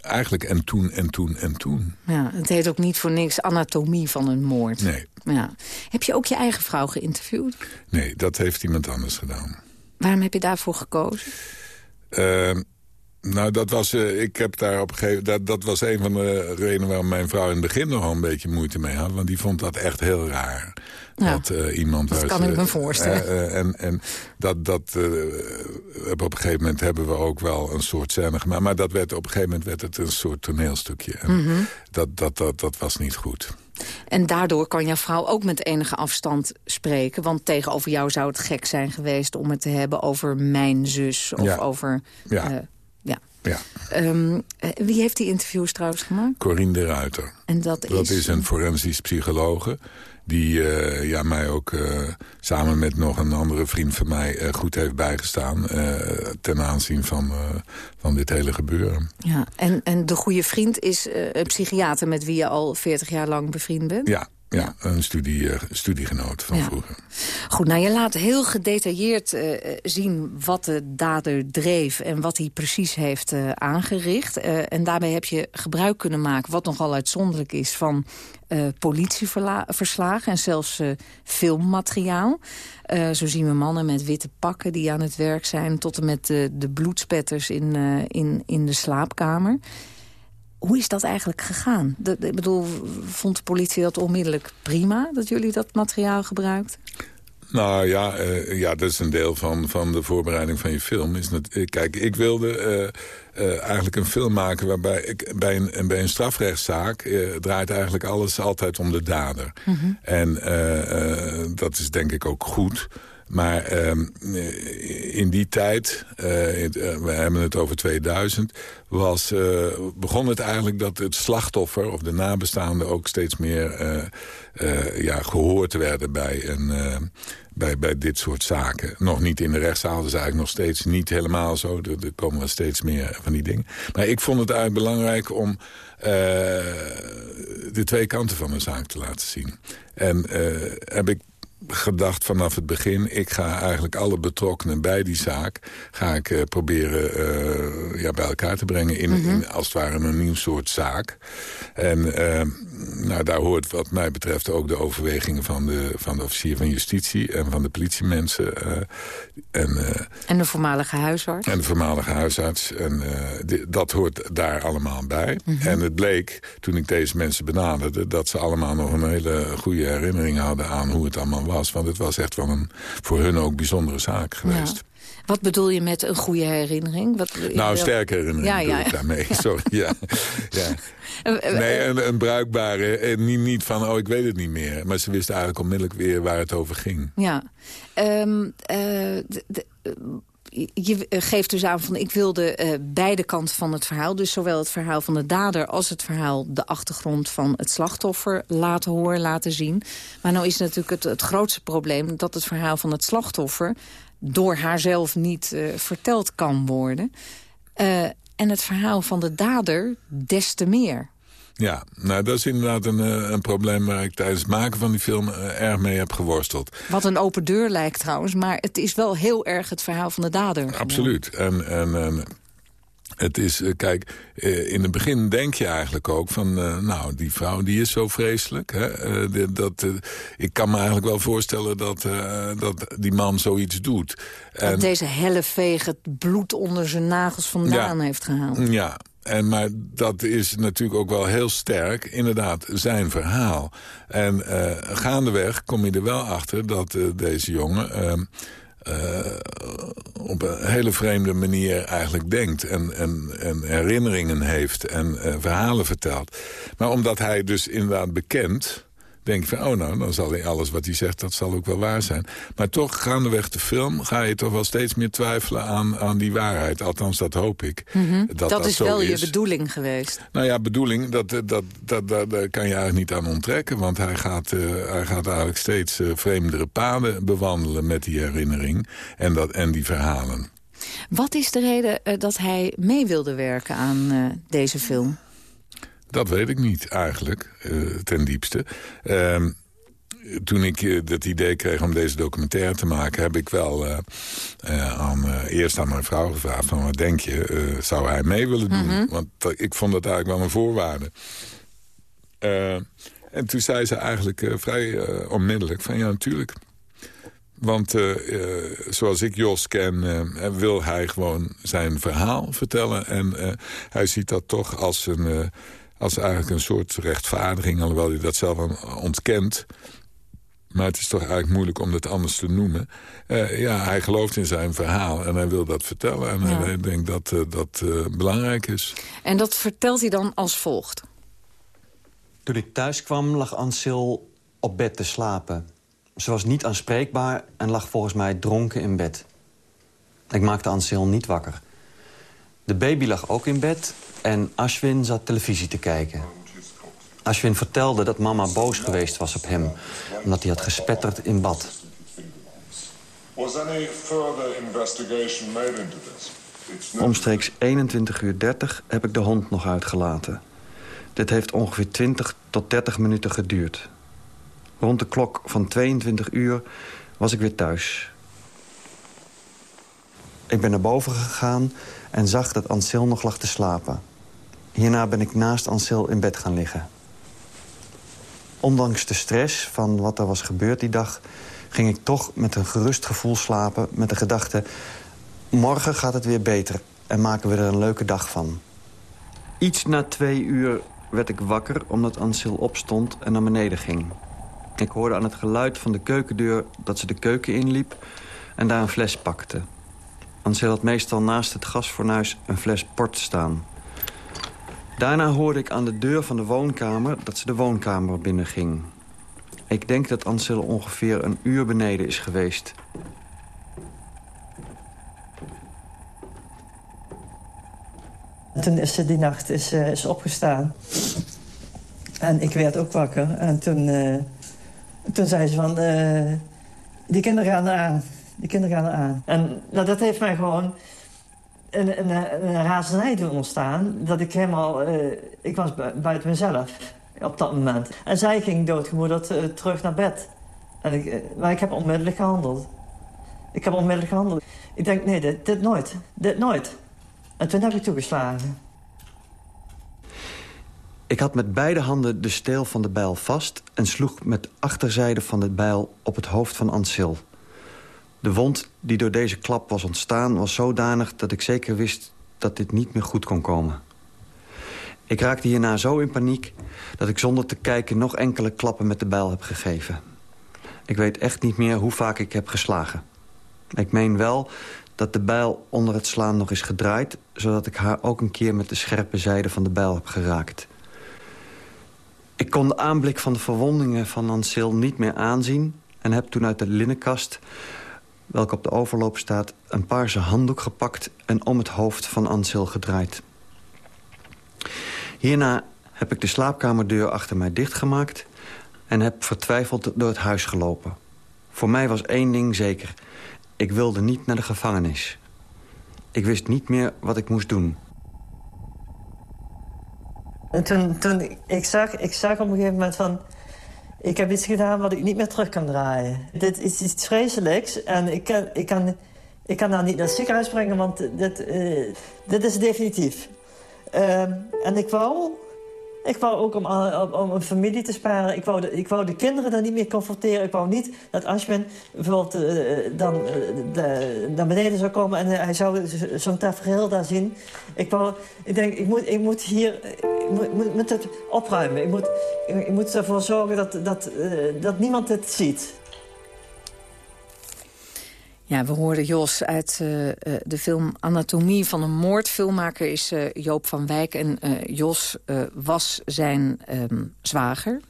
eigenlijk en toen en toen en toen. Ja, het heet ook niet voor niks anatomie van een moord. Nee. Ja. Heb je ook je eigen vrouw geïnterviewd? Nee, dat heeft iemand anders gedaan. Waarom heb je daarvoor gekozen? Uh, nou, dat was, uh, ik heb daar op een gegeven dat, dat was een van de redenen waarom mijn vrouw in het begin nog een beetje moeite mee had. Want die vond dat echt heel raar. Ja, dat uh, iemand dat kan ik me voorstellen. Uh, en, en dat, dat op een gegeven moment hebben we ook wel een soort scène gemaakt. Maar dat werd, op een gegeven moment werd het een soort toneelstukje. En mm -hmm. dat, dat, dat, dat was niet goed. En daardoor kan jouw vrouw ook met enige afstand spreken. Want tegenover jou zou het gek zijn geweest om het te hebben over mijn zus. Of ja. over... Ja. ja. Ja. Um, wie heeft die interviews trouwens gemaakt? Corinne de Ruiter. En dat, dat is... is een forensisch psychologe die uh, ja, mij ook uh, samen met nog een andere vriend van mij uh, goed heeft bijgestaan... ten aanzien van, van dit hele gebeuren. Ja, en, en de goede vriend is een psychiater met wie je al 40 jaar lang bevriend bent? Ja, ja, een studie, studiegenoot van ja. vroeger. Goed, nou je laat heel gedetailleerd uh, zien wat de dader dreef... en wat hij precies heeft uh, aangericht. En daarbij heb je gebruik kunnen maken, wat nogal uitzonderlijk is... van politieverslagen en zelfs filmmateriaal. zo zien we mannen met witte pakken die aan het werk zijn... tot en met de, de bloedspetters in, in, in de slaapkamer... Hoe is dat eigenlijk gegaan? De, de, ik bedoel, vond de politie dat onmiddellijk prima... dat jullie dat materiaal gebruikten? Nou ja, uh, ja, dat is een deel van, van de voorbereiding van je film. Is dat, kijk, ik wilde uh, uh, eigenlijk een film maken waarbij... Ik, bij, een, bij een strafrechtszaak draait eigenlijk alles altijd om de dader. Mhm. Mm -hmm. En dat is denk ik ook goed... Maar uh, in die tijd, uh, we hebben het over 2000... Was, begon het eigenlijk dat het slachtoffer of de nabestaanden... ook steeds meer ja, gehoord werden bij, een, bij, bij dit soort zaken. Nog niet in de rechtszaal, dat is eigenlijk nog steeds niet helemaal zo. Er, er komen steeds meer van die dingen. Maar ik vond het eigenlijk belangrijk om de twee kanten van de zaak te laten zien. En heb ik gedacht vanaf het begin... ik ga eigenlijk alle betrokkenen bij die zaak... ga ik uh, proberen uh, ja, bij elkaar te brengen in, mm -hmm. in, als het ware een nieuw soort zaak. En uh, nou, daar hoort wat mij betreft ook de overwegingen... van de, van de officier van justitie en van de politiemensen. en, en de voormalige huisarts. En de voormalige huisarts. En die, dat hoort daar allemaal bij. Mhm. Mm -hmm. En het bleek, toen ik deze mensen benaderde... dat ze allemaal nog een hele goede herinnering hadden aan hoe het allemaal was. Want het was echt wel een voor hun ook bijzondere zaak geweest. Ja. Wat bedoel je met een goede herinnering? Wat, nou, sterke herinnering ja, bedoel ja, ik daarmee. Ja. Sorry, ja. ja. Nee, een, een bruikbare. Niet, niet van, oh, ik weet het niet meer. Maar ze wisten eigenlijk onmiddellijk weer waar het over ging. Ja. Um, uh, je geeft dus aan van ik wilde uh, beide kanten van het verhaal. Dus zowel het verhaal van de dader als het verhaal... de achtergrond van het slachtoffer laten horen, laten zien. Maar nou is natuurlijk het, het grootste probleem... dat het verhaal van het slachtoffer door haarzelf niet uh, verteld kan worden. En het verhaal van de dader des te meer. Ja, nou dat is inderdaad een, een probleem waar ik tijdens het maken van die film uh, erg mee heb geworsteld. Wat een open deur lijkt trouwens, maar het is wel heel erg het verhaal van de dader. Absoluut. En, en, en het is, uh, kijk, in het begin denk je eigenlijk ook van, nou, die vrouw die is zo vreselijk. Hè? Dat, ik kan me eigenlijk wel voorstellen dat, dat die man zoiets doet. Dat en, deze helleveeg het bloed onder zijn nagels vandaan ja, heeft gehaald. Ja, en, maar dat is natuurlijk ook wel heel sterk, inderdaad, zijn verhaal. En uh, gaandeweg kom je er wel achter dat uh, deze jongen... Uh, op een hele vreemde manier eigenlijk denkt en, en, en herinneringen heeft en verhalen vertelt. Maar omdat hij dus inderdaad bekent denk van, oh nou, dan zal hij alles wat hij zegt, dat zal ook wel waar zijn. Maar toch, gaandeweg de film, ga je toch wel steeds meer twijfelen aan, aan die waarheid. Althans, dat hoop ik. Mhm. dat, dat, is wel je bedoeling geweest. Nou ja, bedoeling, dat, dat, dat, dat, daar kan je eigenlijk niet aan onttrekken. Want hij gaat, uh, hij gaat eigenlijk steeds uh, vreemdere paden bewandelen met die herinnering en, dat, en die verhalen. Wat is de reden uh, dat hij mee wilde werken aan deze film? Dat weet ik niet eigenlijk, uh, ten diepste. Uh, toen ik uh, dat idee kreeg om deze documentaire te maken... heb ik wel uh, aan, eerst aan mijn vrouw gevraagd... van wat denk je, zou hij mee willen doen? Mm -hmm. Want ik vond dat eigenlijk wel een voorwaarde. en toen zei ze eigenlijk vrij onmiddellijk van ja, natuurlijk... Want uh, uh, zoals ik Jos ken, uh, wil hij gewoon zijn verhaal vertellen. En hij ziet dat toch als een als eigenlijk een soort rechtvaardiging... alhoewel hij dat zelf ontkent. Maar het is toch eigenlijk moeilijk om dat anders te noemen. Uh, ja, hij gelooft in zijn verhaal en hij wil dat vertellen. En ja. hij denkt dat uh, dat uh, belangrijk is. En dat vertelt hij dan als volgt? Toen ik thuis kwam lag Ansel op bed te slapen. Ze was niet aanspreekbaar en lag volgens mij dronken in bed. Ik maakte Ansel niet wakker. De baby lag ook in bed en Ashwin zat televisie te kijken. Ashwin vertelde dat mama boos geweest was op hem... omdat hij had gespetterd in bad. Omstreeks 21 uur 30 heb ik de hond nog uitgelaten. Dit heeft ongeveer 20 tot 30 minuten geduurd. Rond de klok van 22 uur was ik weer thuis. Ik ben naar boven gegaan en zag dat Ansel nog lag te slapen. Hierna ben ik naast Ansel in bed gaan liggen. Ondanks de stress van wat er was gebeurd die dag... ging ik toch met een gerust gevoel slapen met de gedachte... morgen gaat het weer beter en maken we er een leuke dag van. Iets na twee uur werd ik wakker omdat Ansel opstond en naar beneden ging. Ik hoorde aan het geluid van de keukendeur dat ze de keuken inliep... en daar een fles pakte. Ansel had meestal naast het gasfornuis een fles port staan. Daarna hoorde ik aan de deur van de woonkamer dat ze de woonkamer binnenging. Ik denk dat Ansel ongeveer een uur beneden is geweest. Toen is ze die nacht is, uh, is opgestaan. En ik werd ook wakker. En toen, uh, toen zei ze van... Uh, die kinderen gaan eraan. Die kinderen gaan eraan. En nou, dat heeft mij gewoon een, een, een razernij doen ontstaan. Dat ik helemaal... Uh, ik was buiten mezelf op dat moment. En zij ging doodgemoederd uh, terug naar bed. En ik, uh, maar ik heb onmiddellijk gehandeld. Ik heb onmiddellijk gehandeld. Ik denk, nee, dit, nooit. Dit nooit. En toen heb ik toegeslagen. Ik had met beide handen de steel van de bijl vast... en sloeg met de achterzijde van de bijl op het hoofd van Ansil. De wond die door deze klap was ontstaan was zodanig dat ik zeker wist dat dit niet meer goed kon komen. Ik raakte hierna zo in paniek dat ik zonder te kijken nog enkele klappen met de bijl heb gegeven. Ik weet echt niet meer hoe vaak ik heb geslagen. Ik meen wel dat de bijl onder het slaan nog is gedraaid... zodat ik haar ook een keer met de scherpe zijde van de bijl heb geraakt. Ik kon de aanblik van de verwondingen van Ansel niet meer aanzien... en heb toen uit de linnenkast welke op de overloop staat... een paarse handdoek gepakt en om het hoofd van Ansel gedraaid. Hierna heb ik de slaapkamerdeur achter mij dichtgemaakt... en heb vertwijfeld door het huis gelopen. Voor mij was één ding zeker. Ik wilde niet naar de gevangenis. Ik wist niet meer wat ik moest doen. En toen, toen ik, zag, ik zag op een gegeven moment van... Ik heb iets gedaan wat ik niet meer terug kan draaien. Dit is iets vreselijks en ik kan, ik kan, ik kan nou niet naar het ziekenhuis brengen, want dit, uh, dit is definitief. Uh, en ik wou, ik wou ook om, om, een familie te sparen. Ik wou, de, ik wou de kinderen dan niet meer confronteren. Ik wou niet dat Ashwin bijvoorbeeld uh, dan uh, de, naar beneden zou komen... en hij zou zo'n tafereel daar zien. Ik, wou, ik denk, ik moet, ik moet hier ik moet, het opruimen. Ik moet, ik, moet ervoor zorgen dat, dat, dat niemand het ziet. Ja, we hoorden Jos uit uh, de film Anatomie van een moord. Filmmaker is uh, Joop van Wijk. En Jos was zijn um, zwager.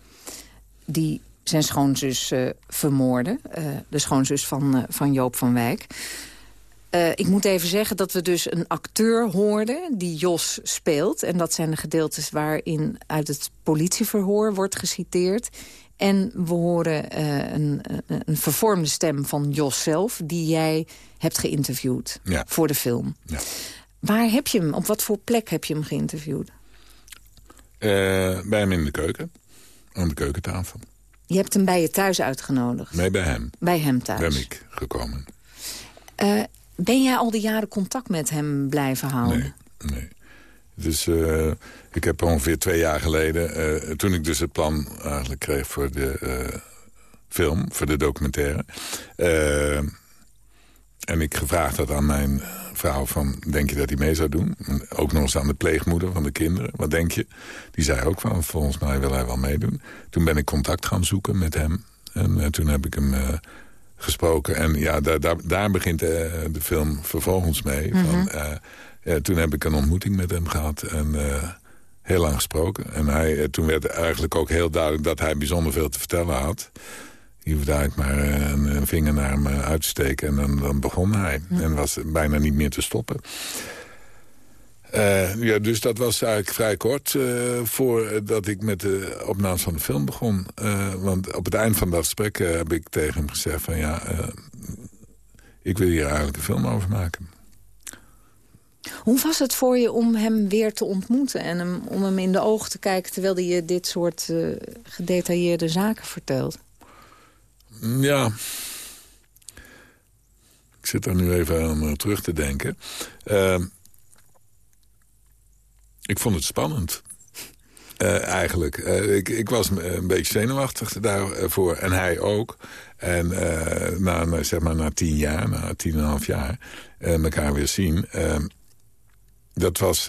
Die zijn schoonzus vermoorden. Uh, de schoonzus van, van Joop van Wijk. ik moet even zeggen dat we dus een acteur hoorden die Jos speelt. En dat zijn de gedeeltes waarin uit het politieverhoor wordt geciteerd. En we horen een, een, vervormde stem van Jos zelf... die jij hebt geïnterviewd ja. voor de film. Ja. Waar heb je hem, op wat voor plek heb je hem geïnterviewd? bij hem in de keuken. Aan de keukentafel. Je hebt hem bij je thuis uitgenodigd? Nee, bij hem. Bij hem thuis? Ben ik gekomen. Uh, ben jij al die jaren contact met hem blijven houden? Nee, nee. Dus uh, ik heb ongeveer twee jaar geleden... Uh, toen ik dus het plan eigenlijk kreeg voor de film, voor de documentaire... en ik gevraagd had aan mijn vrouw van, denk je dat hij mee zou doen? Ook nog eens aan de pleegmoeder van de kinderen. Wat denk je? Die zei ook van, volgens mij wil hij wel meedoen. Toen ben ik contact gaan zoeken met hem. En toen heb ik hem gesproken. En ja, daar, daar, daar begint de film vervolgens mee. Mhm. van, toen heb ik een ontmoeting met hem gehad. En heel lang gesproken. En hij, toen werd eigenlijk ook heel duidelijk dat hij bijzonder veel te vertellen had. Je hoefde eigenlijk maar een, een, vinger naar hem uit te steken. En dan, dan begon hij. En was bijna niet meer te stoppen. Uh, ja, dus dat was eigenlijk vrij kort uh, voordat ik met de opnames van de film begon. Uh, want op het eind van dat gesprek heb ik tegen hem gezegd van ja, ik wil hier eigenlijk een film over maken. Hoe was het voor je om hem weer te ontmoeten en hem, om hem in de ogen te kijken... terwijl hij je dit soort gedetailleerde zaken vertelt? Ja, ik zit er nu even aan terug te denken. Uh, ik vond het spannend. Uh, eigenlijk. Uh, ik, ik was een beetje zenuwachtig daarvoor. En hij ook. En uh, na, zeg maar, na tien jaar, na tien en een half jaar... elkaar weer zien. Ehm, dat was...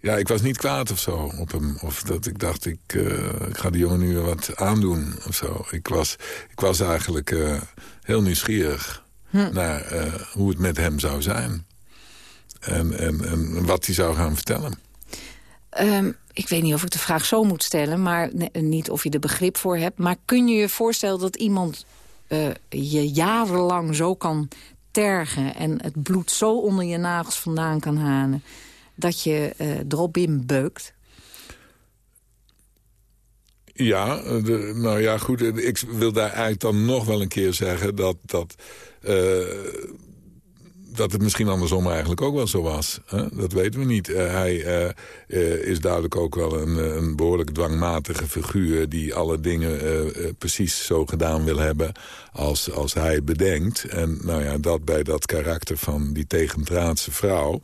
ja, ik was niet kwaad of zo op hem. Of dat ik dacht, ik, ik ga die jongen nu wat aandoen of zo. Ik was, ik was eigenlijk heel nieuwsgierig... Hm. naar hoe het met hem zou zijn. En, en, en wat hij zou gaan vertellen. Um, ik weet niet of ik de vraag zo moet stellen, maar niet of je er begrip voor hebt. Maar kun je je voorstellen dat iemand uh, je jarenlang zo kan en het bloed zo onder je nagels vandaan kan halen... dat je uh, erop in beukt? Ja, nou ja, goed. Ik wil daar eigenlijk dan nog wel een keer zeggen dat... dat uh, dat het misschien andersom eigenlijk ook wel zo was. Hè? Dat weten we niet. Uh, hij uh, uh, is duidelijk ook wel een, een, behoorlijk dwangmatige figuur... die alle dingen precies zo gedaan wil hebben als, als hij bedenkt. En nou ja, dat bij dat karakter van die tegendraadse vrouw...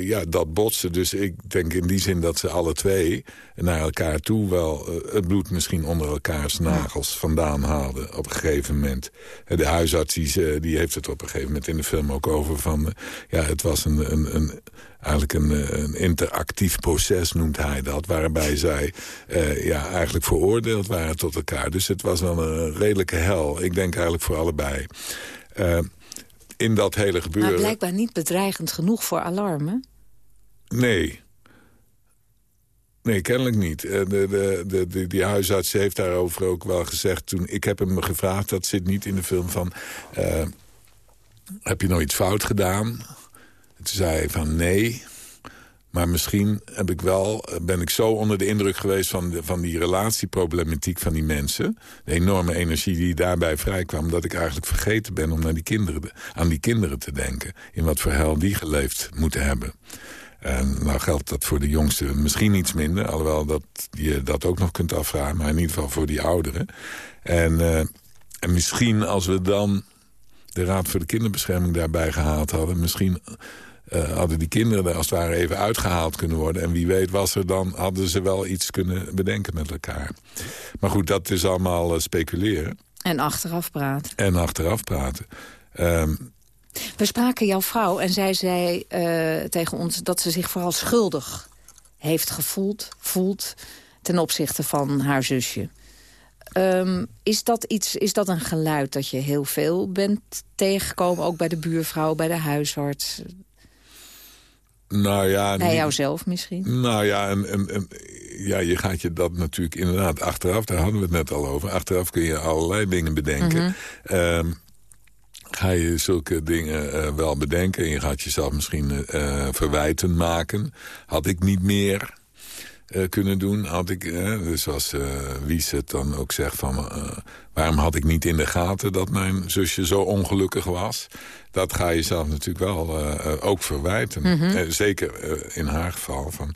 ja, dat botste. Dus ik denk in die zin dat ze alle twee naar elkaar toe wel... het bloed misschien onder elkaars nagels vandaan haalden op een gegeven moment. De huisarts die, die heeft het op een gegeven moment in de film ook over van... ja, het was een, een, een eigenlijk een, een, interactief proces, noemt hij dat... waarbij zij uh, ja, eigenlijk veroordeeld waren tot elkaar. Dus het was wel een redelijke hel. Ik denk eigenlijk voor allebei. Uh, in dat hele gebeuren... Maar blijkbaar niet bedreigend genoeg voor alarmen. Nee. Nee, kennelijk niet. De, de, de, de, die huisarts heeft daarover ook wel gezegd... toen ik heb hem gevraagd, dat zit niet in de film van... Uh, heb je nou iets fout gedaan? En toen zei hij van nee, maar misschien heb ik wel, ben ik zo onder de indruk geweest... van, van die relatieproblematiek van die mensen. De enorme energie die daarbij vrijkwam... dat ik eigenlijk vergeten ben om naar die kinderen, aan die kinderen te denken. In wat voor hel die geleefd moeten hebben. En nou geldt dat voor de jongsten misschien iets minder. Alhoewel dat je dat ook nog kunt afvragen. Maar in ieder geval voor die ouderen. En, uh, en misschien als we dan de Raad voor de Kinderbescherming daarbij gehaald hadden... misschien uh, hadden die kinderen er als het ware even uitgehaald kunnen worden. En wie weet was er dan, hadden ze wel iets kunnen bedenken met elkaar. Maar goed, dat is allemaal uh, speculeren. En achteraf praten. En achteraf praten. Um, We spraken jouw vrouw en zij zei uh, tegen ons dat ze zich vooral schuldig heeft gevoeld, voelt ten opzichte van haar zusje. Um, is, dat iets, is dat een geluid dat je heel veel bent tegengekomen? Ook bij de buurvrouw, bij de huisarts? Nou ja... Bij jouzelf misschien? Nou ja, en, en, en, ja, je gaat je dat natuurlijk inderdaad achteraf... daar hadden we het net al over. Achteraf kun je allerlei dingen bedenken. Mhm. Ehm, ga je zulke dingen eh, wel bedenken. En je gaat jezelf misschien eh, verwijten maken. Had ik niet meer eh, kunnen doen. Had ik, dus als uh, Wies het dan ook zegt van... waarom had ik niet in de gaten dat mijn zusje zo ongelukkig was? Dat ga je zelf natuurlijk wel ook verwijten. Mhm. zeker in haar geval van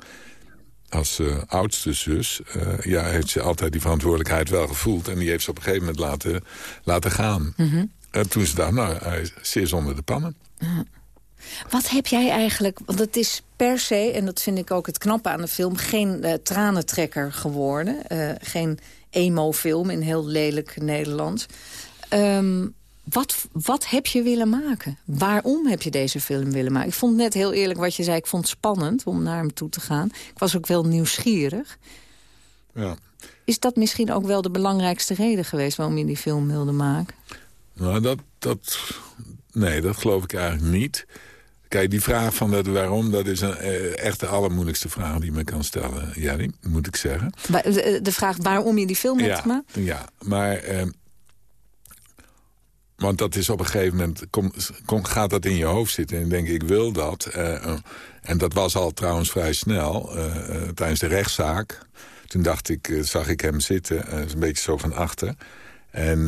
als oudste zus ja, heeft ze altijd die verantwoordelijkheid wel gevoeld. En die heeft ze op een gegeven moment laten, laten gaan. Mhm. En toen ze dacht, nou, hij is zeer zonder de pannen. Wat heb jij eigenlijk... Want het is per se, en dat vind ik ook het knappe aan de film... geen uh, tranentrekker geworden. Uh, geen emo-film in heel lelijk Nederlands. Um, wat, wat heb je willen maken? Waarom heb je deze film willen maken? Ik vond net heel eerlijk wat je zei. Ik vond het spannend om naar hem toe te gaan. Ik was ook wel nieuwsgierig. Ja. Is dat misschien ook wel de belangrijkste reden geweest... waarom je die film wilde maken? Nou, dat, dat, nee, dat geloof ik eigenlijk niet. Kijk, die vraag van dat waarom, dat is een, eh, echt de allermoeilijkste vraag die me kan stellen, Jerry, moet ik zeggen. De, de vraag waarom je die film hebt ja, gemaakt? Ja, maar... Eh, want dat is op een gegeven moment, kom, kom, gaat dat in je hoofd zitten. En denk, ik wil dat. Uh, en dat was al trouwens vrij snel, uh, tijdens de rechtszaak. Toen dacht ik, zag ik hem zitten, een beetje zo van achter. En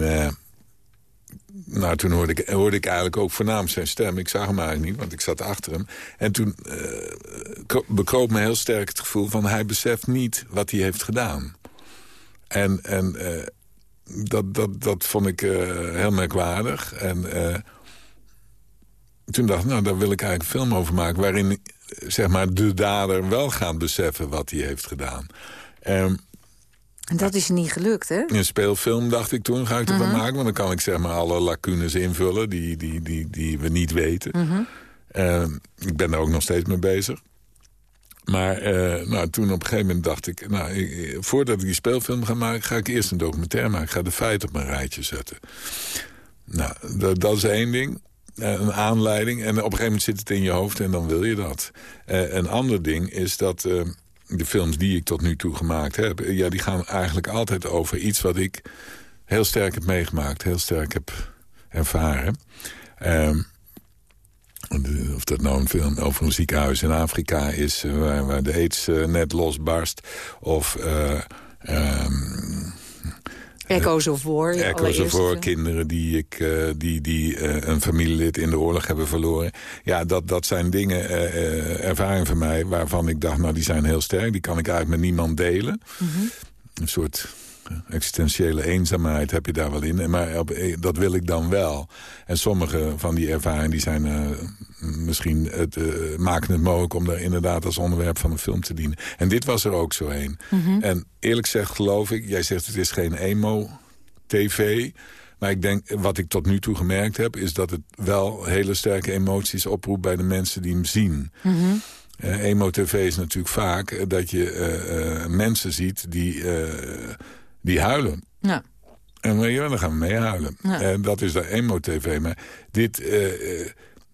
nou, toen hoorde ik, hoorde ik eigenlijk ook voornaam zijn stem. Ik zag hem eigenlijk niet, want ik zat achter hem. En toen uh, bekroop me heel sterk het gevoel van... hij beseft niet wat hij heeft gedaan. En, en uh, dat, dat, dat vond ik uh, heel merkwaardig. En toen dacht ik, nou, daar wil ik eigenlijk een film over maken... waarin zeg maar, de dader wel gaat beseffen wat hij heeft gedaan. Um, en dat is niet gelukt, hè? Een speelfilm, dacht ik toen, ga ik ervan maken. Want dan kan ik zeg maar alle lacunes invullen die, die, die, die we niet weten. Mhm. Uh, ik ben daar ook nog steeds mee bezig. Maar uh, nou, toen op een gegeven moment dacht ik... Nou, ik, voordat ik die speelfilm ga maken... ga ik eerst een documentaire maken. Ik ga de feiten op mijn rijtje zetten. Nou, dat, is één ding. Uh, een aanleiding. En op een gegeven moment zit het in je hoofd en dan wil je dat. Uh, een ander ding is dat de films die ik tot nu toe gemaakt heb... Ja, die gaan eigenlijk altijd over iets wat ik heel sterk heb meegemaakt. Heel sterk heb ervaren. Um, of dat nou een film over een ziekenhuis in Afrika is... Uh, waar, waar, de aids uh, net losbarst. Of... Uh, Echoes of War. Echoes of War, kinderen die, ik, uh, die, die uh, een familielid in de oorlog hebben verloren. Ja, dat, dat zijn dingen, uh, ervaringen van mij... waarvan ik dacht, nou, die zijn heel sterk. Die kan ik eigenlijk met niemand delen. Mm -hmm. Een soort existentiële eenzaamheid heb je daar wel in. Maar dat wil ik dan wel. En sommige van die ervaringen die zijn uh, misschien het, uh, maken het mogelijk... om daar inderdaad als onderwerp van een film te dienen. En dit was er ook zo een. Mm -hmm. En eerlijk gezegd geloof ik... jij zegt het is geen emo-tv... Maar ik denk, wat ik tot nu toe gemerkt heb... is dat het wel hele sterke emoties oproept bij de mensen die hem zien. Mm -hmm. Uh, Emo-tv is natuurlijk vaak dat je uh, mensen ziet die, die huilen. Ja. En dan gaan we mee huilen. Ja. En dat is de Emo-tv. Maar dit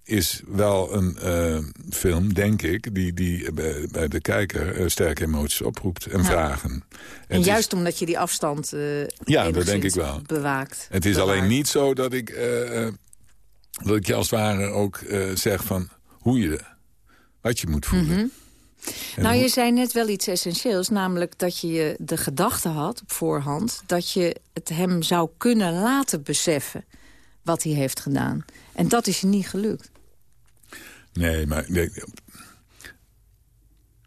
is wel een film, denk ik... die, die bij, bij de kijker sterke emoties oproept en ja. vragen. En, en juist is, omdat je die afstand Ja, dat denk ik wel. bewaakt. Het is bewaakt. alleen niet zo dat ik, dat ik je als het ware ook zeg van hoe je wat je moet voelen. Mm -hmm. Nou, je zei net wel iets essentieels, namelijk dat je de gedachte had op voorhand... dat je het hem zou kunnen laten beseffen wat hij heeft gedaan. En dat is je niet gelukt. Nee, maar... Nee,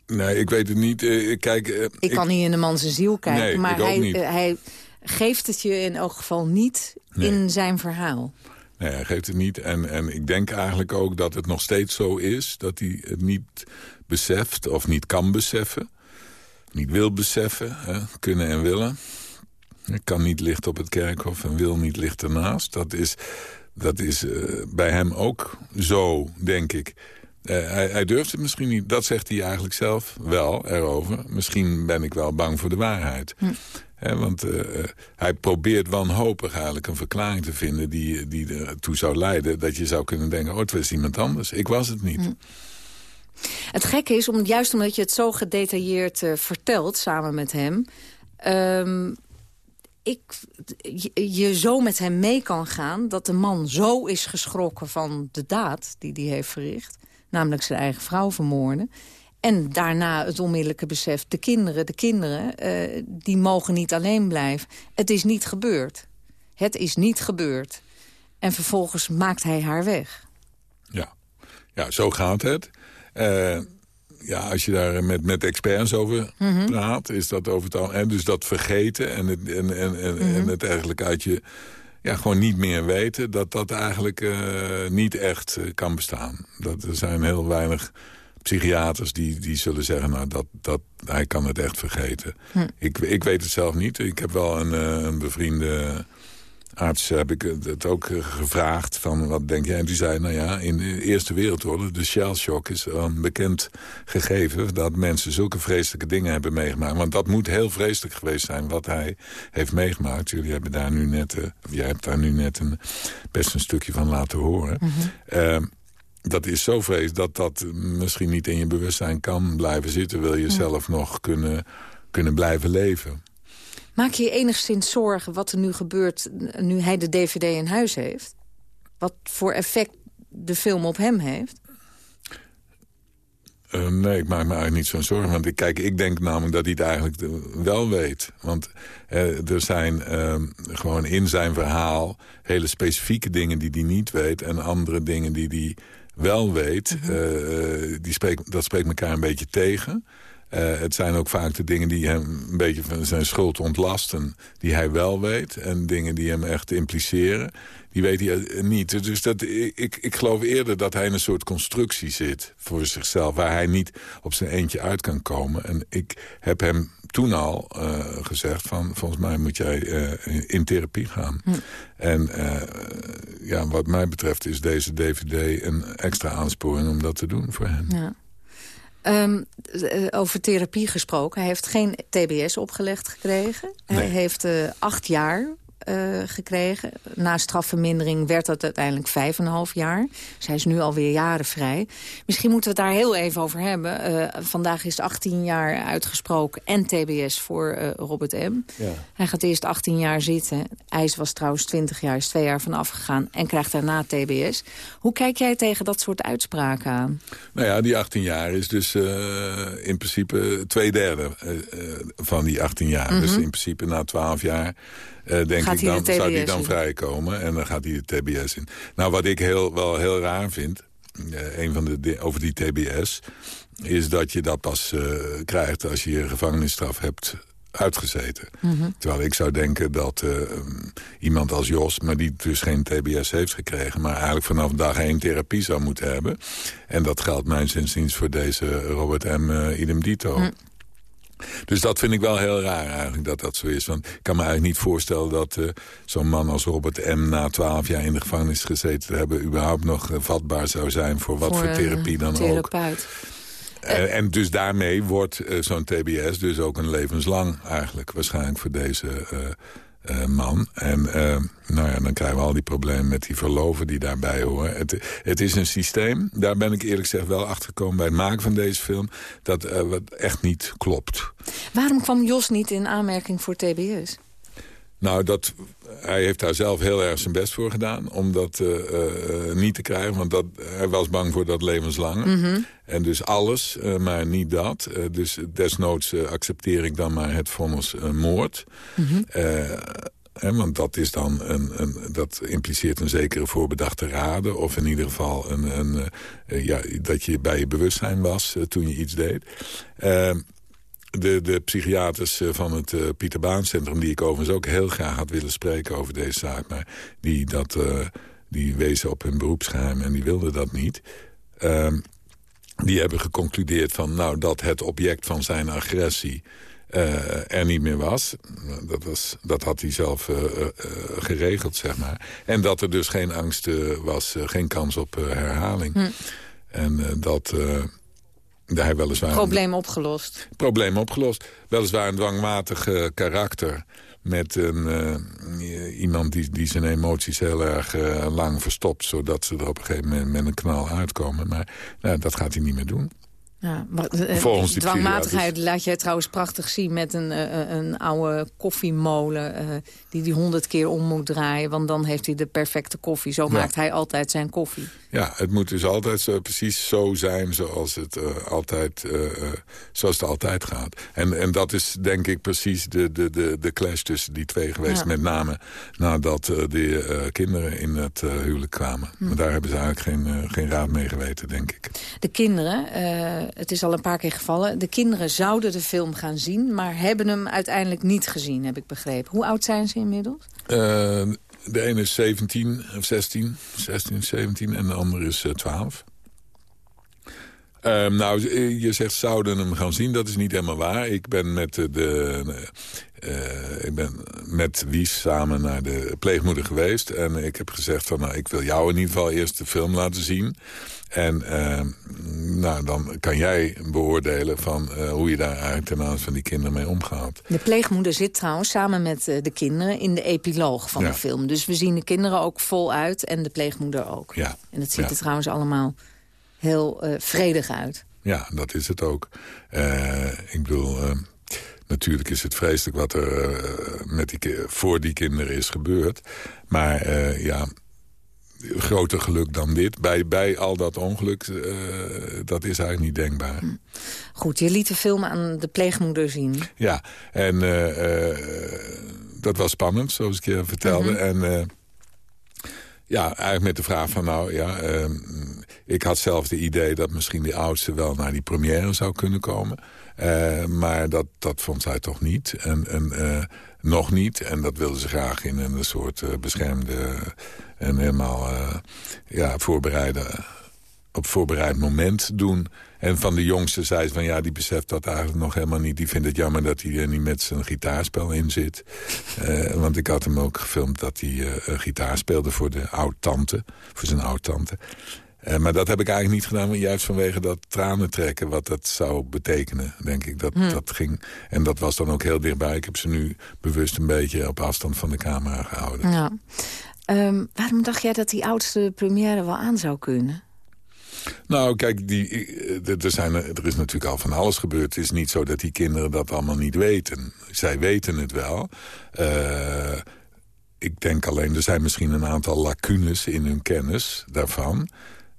nee ik weet het niet. Uh, kijk, uh, ik, ik kan niet in de man zijn ziel kijken, nee, maar hij, uh, hij geeft het je in elk geval niet nee. in zijn verhaal. Nee, hij geeft het niet. En, en ik denk eigenlijk ook dat het nog steeds zo is... dat hij het niet beseft of niet kan beseffen. Niet wil beseffen. Hè? Kunnen en willen. Ik kan niet licht op het kerkhof en wil niet licht ernaast. Dat is, dat is uh, bij hem ook zo, denk ik. Uh, hij, hij, durft het misschien niet. Dat zegt hij eigenlijk zelf wel erover. Misschien ben ik wel bang voor de waarheid. Hm. He, want uh, hij probeert wanhopig eigenlijk een verklaring te vinden... die, die ertoe zou leiden dat je zou kunnen denken... oh, het was iemand anders. Ik was het niet. Hm. Het gekke is, om, juist omdat je het zo gedetailleerd uh, vertelt samen met hem... Ehm, ik, je, zo met hem mee kan gaan dat de man zo is geschrokken van de daad die hij heeft verricht. Namelijk zijn eigen vrouw vermoorden. En daarna het onmiddellijke besef, de kinderen, de kinderen, uh, die mogen niet alleen blijven. Het is niet gebeurd. Het is niet gebeurd. En vervolgens maakt hij haar weg. Ja, ja zo gaat het. Uh, ja, als je daar met, met experts over mhm. praat, is dat over het al. En dus dat vergeten en het, en, en, en, en mhm. het eigenlijk uit je ja, gewoon niet meer weten... dat dat eigenlijk uh, niet echt uh, kan bestaan. Dat, er zijn heel weinig psychiaters die, die zullen zeggen... nou, dat, dat, hij kan het echt vergeten. Hm. Ik, ik weet het zelf niet. Ik heb wel een, uh, een bevriende arts heb ik het ook gevraagd van wat denk jij? En die zei, nou ja, in de Eerste Wereldoorlog, de shell shock is een bekend gegeven... dat mensen zulke vreselijke dingen hebben meegemaakt. Want dat moet heel vreselijk geweest zijn wat hij heeft meegemaakt. Jullie hebben daar nu net, uh, jij hebt daar nu net een, best een stukje van laten horen. Mm dat is zo vreselijk dat dat misschien niet in je bewustzijn kan blijven zitten. Wil je zelf nog kunnen, kunnen blijven leven. Maak je je enigszins zorgen wat er nu gebeurt nu hij de DVD in huis heeft? Wat voor effect de film op hem heeft? Uh, nee, ik maak me eigenlijk niet zo'n zorgen. Want ik, kijk, ik denk namelijk dat hij het eigenlijk wel weet. Want uh, er zijn uh, gewoon in zijn verhaal hele specifieke dingen die hij niet weet... en andere dingen die hij wel weet. Mm -hmm. die spreekt, dat spreekt elkaar een beetje tegen. Uh, het zijn ook vaak de dingen die hem een beetje van zijn schuld ontlasten... die hij wel weet. En dingen die hem echt impliceren, die weet hij eh, niet. Dus dat, ik, ik geloof eerder dat hij in een soort constructie zit voor zichzelf... waar hij niet op zijn eentje uit kan komen. En ik heb hem toen al uh, gezegd van... volgens mij moet jij uh, in therapie gaan. Hm. En ja, wat mij betreft is deze dvd een extra aansporing om dat te doen voor hem. Ja. Um, over therapie gesproken. Hij heeft geen TBS opgelegd gekregen. Hij heeft uh, acht jaar uh, gekregen. Na strafvermindering werd dat uiteindelijk vijf en een half jaar. Dus hij is nu alweer jaren vrij. Misschien moeten we het daar heel even over hebben. Uh, vandaag is 18 jaar uitgesproken en TBS voor uh, Robert M. Ja. Hij gaat eerst 18 jaar zitten. IJs was trouwens 20 jaar, is twee jaar vanaf gegaan... en krijgt daarna TBS. Hoe kijk jij tegen dat soort uitspraken aan? Nou ja, die 18 jaar is dus in principe twee derde van die 18 jaar. Mm -hmm. Dus in principe na 12 jaar uh, denk ik, dan zou die dan vrijkomen. En dan gaat hij de TBS in. Nou, wat ik heel, wel heel raar vind, uh, een van de over die TBS... is dat je dat pas uh, krijgt als je je gevangenisstraf hebt uitgezeten. Mm -hmm. Terwijl ik zou denken dat uh, iemand als Jos... maar die dus geen TBS heeft gekregen... maar eigenlijk vanaf dag één therapie zou moeten hebben. En dat geldt mijn inziens voor deze Robert M. Uh, idem dito. Mm. Dus dat vind ik wel heel raar eigenlijk dat dat zo is. Want ik kan me eigenlijk niet voorstellen dat uh, zo'n man als Robert M. na twaalf jaar in de gevangenis gezeten te hebben... überhaupt nog uh, vatbaar zou zijn voor wat voor, voor therapie dan therapeut. ook. En, en dus daarmee wordt uh, zo'n TBS dus ook een levenslang eigenlijk waarschijnlijk voor deze uh, man. En uh, nou ja, dan krijgen we al die problemen met die verloven die daarbij horen. Het, het is een systeem, daar ben ik eerlijk gezegd wel achter gekomen bij het maken van deze film, dat uh, wat echt niet klopt. Waarom kwam Jos niet in aanmerking voor TBS? Nou, dat, hij heeft daar zelf heel erg zijn best voor gedaan om dat uh, uh, niet te krijgen. Want dat, hij was bang voor dat levenslange. Mm -hmm. En dus alles, uh, maar niet dat. dus desnoods accepteer ik dan maar het vonnis moord. Mm -hmm. Hè, want dat, is dan een, een, dat impliceert een zekere voorbedachte raden. Of in ieder geval een, een, ja, dat je bij je bewustzijn was toen je iets deed de, de psychiaters eh, van het uh, Pieter Baan Centrum... die ik overigens ook heel graag had willen spreken over deze zaak... maar die, dat, uh, die wezen op hun beroepsgeheim en die wilden dat niet... Uh, die hebben geconcludeerd van, nou, dat het object van zijn agressie... er niet meer was. Dat, was. dat had hij zelf geregeld, zeg maar. En dat er dus geen angst was, geen kans op herhaling. Hm. En dat weliswaar Probleem opgelost. Probleem opgelost. Weliswaar een dwangmatig uh, karakter. Met een, uh, iemand die, die zijn emoties heel erg uh, lang verstopt. Zodat ze er op een gegeven moment met een knal uitkomen. Maar nou, dat gaat hij niet meer doen. Ja, maar, eh, Volgens die dwangmatigheid laat jij trouwens prachtig zien... met een, eh, een oude koffiemolen eh, die die honderd keer om moet draaien. Want dan heeft hij de perfecte koffie. Zo maakt hij altijd zijn koffie. Ja, het moet dus altijd zo, precies zo zijn zoals het, altijd, zoals het altijd gaat. En, en dat is denk ik precies de, de, de, de clash tussen die twee geweest. Met name nadat de kinderen in het huwelijk kwamen. Hm. Maar daar hebben ze eigenlijk geen, geen raad mee geweten, denk ik. De kinderen het is al een paar keer gevallen. De kinderen zouden de film gaan zien, maar hebben hem uiteindelijk niet gezien, heb ik begrepen. Hoe oud zijn ze inmiddels? Uh, de ene is 17 of 16, 16, 17 en de andere is uh, 12. Uh, nou, je zegt zouden hem gaan zien, dat is niet helemaal waar. Ik ben met de, uh, ik ben met Wies samen naar de pleegmoeder geweest. En ik heb gezegd van, nou, ik wil jou in ieder geval eerst de film laten zien. En uh, nou, dan kan jij beoordelen van uh, hoe je daar eigenlijk ten aanzien van die kinderen mee omgaat. De pleegmoeder zit trouwens samen met de kinderen in de epiloog van de film. Dus we zien de kinderen ook voluit en de pleegmoeder ook. Ja. En dat ziet ja. er trouwens allemaal heel vredig uit. Ja, dat is het ook. ik bedoel, natuurlijk is het vreselijk wat er met die, voor die kinderen is gebeurd. Maar ja groter geluk dan dit. Bij, bij al dat ongeluk, uh, dat is eigenlijk niet denkbaar. Hm. Goed, je liet de film aan de pleegmoeder zien. Ja, en uh, uh, dat was spannend, zoals ik je vertelde. -hmm. En ja, eigenlijk met de vraag van nou, ja... Ik had zelf de idee dat misschien die oudste wel naar die première zou kunnen komen. maar dat, dat vond zij toch niet. En, en nog niet. En dat wilden ze graag in een soort beschermde en helemaal ja, voorbereiden, op voorbereid moment doen. En van de jongste zei ze van ja, die beseft dat eigenlijk nog helemaal niet. Die vindt het jammer dat hij er niet met zijn gitaarspel in zit. Want ik had hem ook gefilmd dat hij gitaar speelde voor de oud-tante. Voor zijn oud-tante. Uh, maar dat heb ik eigenlijk niet gedaan, juist vanwege dat tranen trekken... wat dat zou betekenen, denk ik. Dat, hm. dat ging, en dat was dan ook heel dichtbij. Ik heb ze nu bewust een beetje op afstand van de camera gehouden. Ja. Um, waarom dacht jij dat die oudste première wel aan zou kunnen? Nou, kijk, die, eh, er, zijn, er is natuurlijk al van alles gebeurd. Het is niet zo dat die kinderen dat allemaal niet weten. Zij weten het wel. Uh, ik denk alleen, er zijn misschien een aantal lacunes in hun kennis daarvan.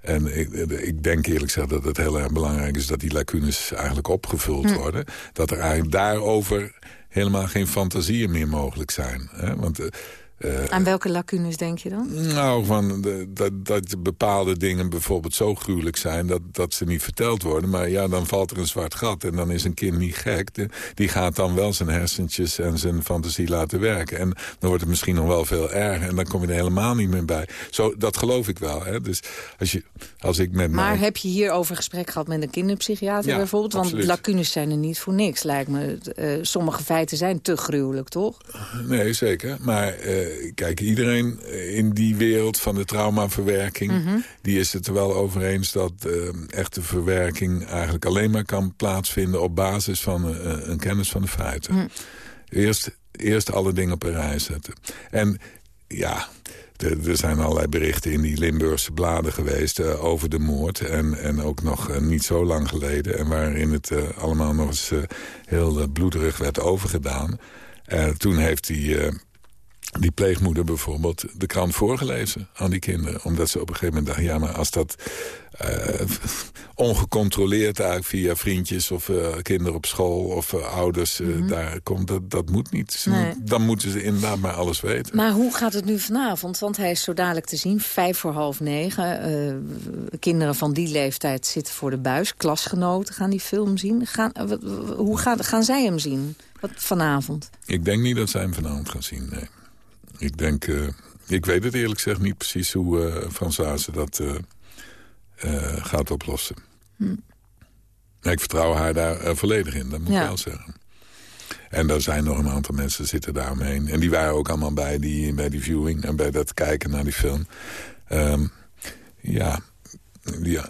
En ik, ik denk eerlijk gezegd dat het heel erg belangrijk is... dat die lacunes eigenlijk opgevuld hm. worden. Dat er eigenlijk daarover helemaal geen fantasieën meer mogelijk zijn. Hè? Want... Uh, Aan welke lacunes denk je dan? Nou, van de, dat, dat bepaalde dingen bijvoorbeeld zo gruwelijk zijn... Dat, dat ze niet verteld worden. Maar ja, dan valt er een zwart gat. En dan is een kind niet gek. De, die gaat dan wel zijn hersentjes en zijn fantasie laten werken. En dan wordt het misschien nog wel veel erger. En dan kom je er helemaal niet meer bij. Zo, dat geloof ik wel. Hè? Dus als, je, als ik met maar heb je hier over gesprek gehad met een kinderpsychiater ja, bijvoorbeeld? Want absoluut. lacunes zijn er niet voor niks, lijkt me. Uh, sommige feiten zijn te gruwelijk, toch? Nee, zeker. Maar... Uh, kijk, iedereen in die wereld van de traumaverwerking... Mm -hmm. die is het er wel over eens dat uh, echte verwerking... eigenlijk alleen maar kan plaatsvinden op basis van uh, een kennis van de feiten. Mm. Eerst, eerst alle dingen op een rij zetten. En ja, er zijn allerlei berichten in die Limburgse bladen geweest uh, over de moord. En, en ook nog uh, niet zo lang geleden. En waarin het uh, allemaal nog eens heel bloederig werd overgedaan. toen heeft hij die pleegmoeder bijvoorbeeld de krant voorgelezen aan die kinderen. Omdat ze op een gegeven moment dachten... ja, maar als dat uh, ongecontroleerd eigenlijk via vriendjes of uh, kinderen op school of uh, ouders mm -hmm. daar komt, dat, dat moet niet. Nee. Dan moeten ze inderdaad maar alles weten. Maar hoe gaat het nu vanavond? Want hij is zo dadelijk te zien, vijf voor half negen. kinderen van die leeftijd zitten voor de buis. Klasgenoten gaan die film zien. Gaan, hoe gaan, gaan zij hem zien Wat, vanavond? Ik denk niet dat zij hem vanavond gaan zien, nee. Ik denk, uh, ik weet het eerlijk gezegd niet precies hoe uh, dat uh, gaat oplossen. Hm. Ik vertrouw haar daar volledig in, dat moet ja. ik wel zeggen. En er zijn nog een aantal mensen zitten daaromheen. En die waren ook allemaal bij die, bij die viewing en bij dat kijken naar die film. Um, ja, die,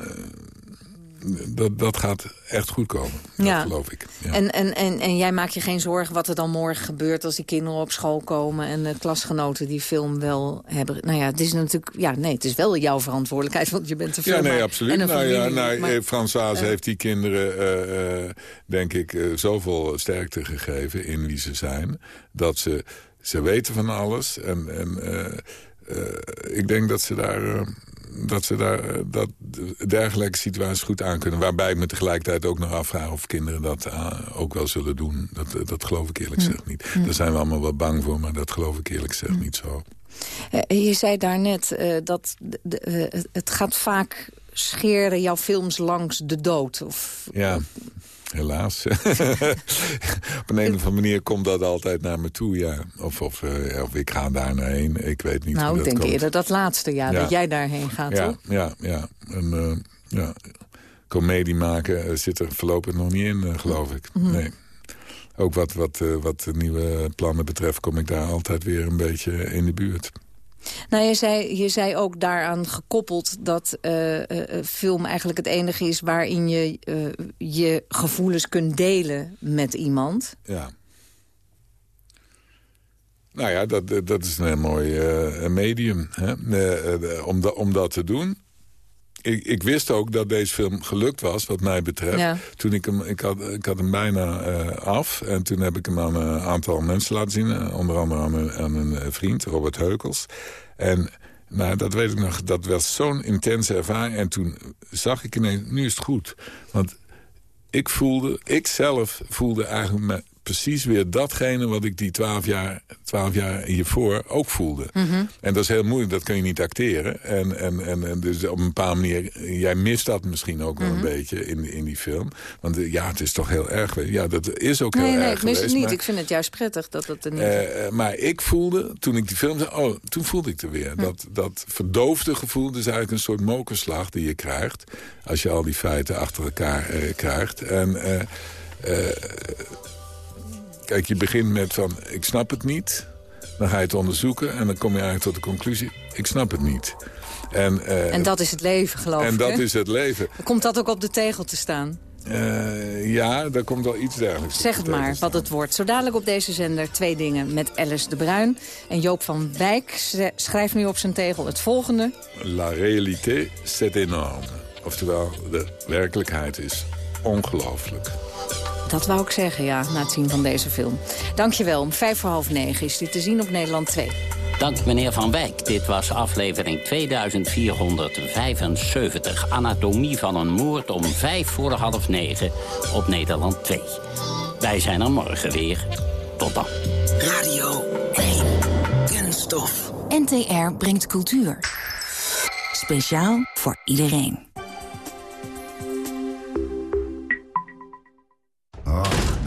dat, dat gaat echt goed komen. Dat geloof ik. Ja. En, en, en, en jij maakt je geen zorgen wat er dan morgen gebeurt... als die kinderen op school komen en de klasgenoten die film wel hebben. Nou ja, het is natuurlijk... Ja, nee, het is wel jouw verantwoordelijkheid, want je bent de film. Ja, nee, absoluut. nou, ja, nou, maar, François heeft die kinderen, uh, denk ik, uh, zoveel sterkte gegeven in wie ze zijn... dat ze, ze weten van alles. En, en ik denk dat ze daar dat ze daar eh, dat dergelijke situaties goed aan kunnen. Waarbij ik me tegelijkertijd ook nog afvraag of kinderen dat uh, ook wel zullen doen. Dat, eh, dat geloof ik eerlijk gezegd niet. Daar zijn we allemaal wat bang voor, maar dat geloof ik eerlijk gezegd niet zo. je zei daarnet uh, dat de, het gaat vaak scheren jouw films langs de dood. Of, ja, Helaas. Op een, een of andere manier komt dat altijd naar me toe, ja. Of, of, uh, of ik ga daar naar heen, ik weet niet nou, hoe dat ik denk eerder dat laatste, ja, dat jij daarheen gaat, ja, toch? Ja, ja. En, uh, ja. Comedie maken uh, zit er voorlopig nog niet in, geloof ik. Mm -hmm. Nee. Ook wat, wat, wat nieuwe plannen betreft kom ik daar altijd weer een beetje in de buurt. Nou, je zei, je zei ook daaraan gekoppeld dat uh, uh, film eigenlijk het enige is... waarin je je gevoelens kunt delen met iemand. Ja. Nou ja, dat, dat is een heel mooi medium hè? om, da, om dat te doen. Ik, ik, wist ook dat deze film gelukt was, wat mij betreft. Ja. Toen ik hem, ik had, ik had hem bijna af. En toen heb ik hem aan een aantal mensen laten zien. onder andere aan mijn, aan mijn vriend, Robert Heukels. En nou, dat weet ik nog, dat was zo'n intense ervaring. En toen zag ik ineens, nu is het goed. Want ik voelde, ik zelf voelde eigenlijk precies weer datgene wat ik die twaalf jaar, twaalf jaar hiervoor ook voelde. Mm -hmm. En dat is heel moeilijk, dat kun je niet acteren. En, en, en, en dus op een bepaalde manier, jij mist dat misschien ook wel mm -hmm. een beetje in, in die film. Want ja, het is toch heel erg. Ja, dat is ook nee, heel nee, erg ik mis het niet. maar, Ik vind het juist prettig dat het er niet uh, Maar ik voelde, toen ik die film zag, oh, toen voelde ik er weer. Hm. Dat, dat verdoofde gevoel, dus eigenlijk een soort mokerslag die je krijgt. Als je al die feiten achter elkaar uh, krijgt. En... Uh, Kijk, je begint met van, ik snap het niet. Dan ga je het onderzoeken en dan kom je eigenlijk tot de conclusie... ik snap het niet. En, uh, en dat is het leven, geloof en ik. En dat is het leven. Komt dat ook op de tegel te staan? Uh, ja, daar komt wel iets dergelijks Zeg het maar, wat het wordt. Zo dadelijk op deze zender twee dingen met Alice de Bruin. En Joop van Wijk schrijft nu op zijn tegel het volgende. La réalité, c'est énorme. Oftewel, de werkelijkheid is ongelooflijk. Dat wou ik zeggen, ja, na het zien van deze film. Dankjewel. Om vijf voor half negen is dit te zien op Nederland 2. Dank meneer Van Wijk. Dit was aflevering 2475. Anatomie van een moord om vijf voor half negen op Nederland 2. Wij zijn er morgen weer. Tot dan. Radio 1. Kunststof. NTR brengt cultuur. Speciaal voor iedereen.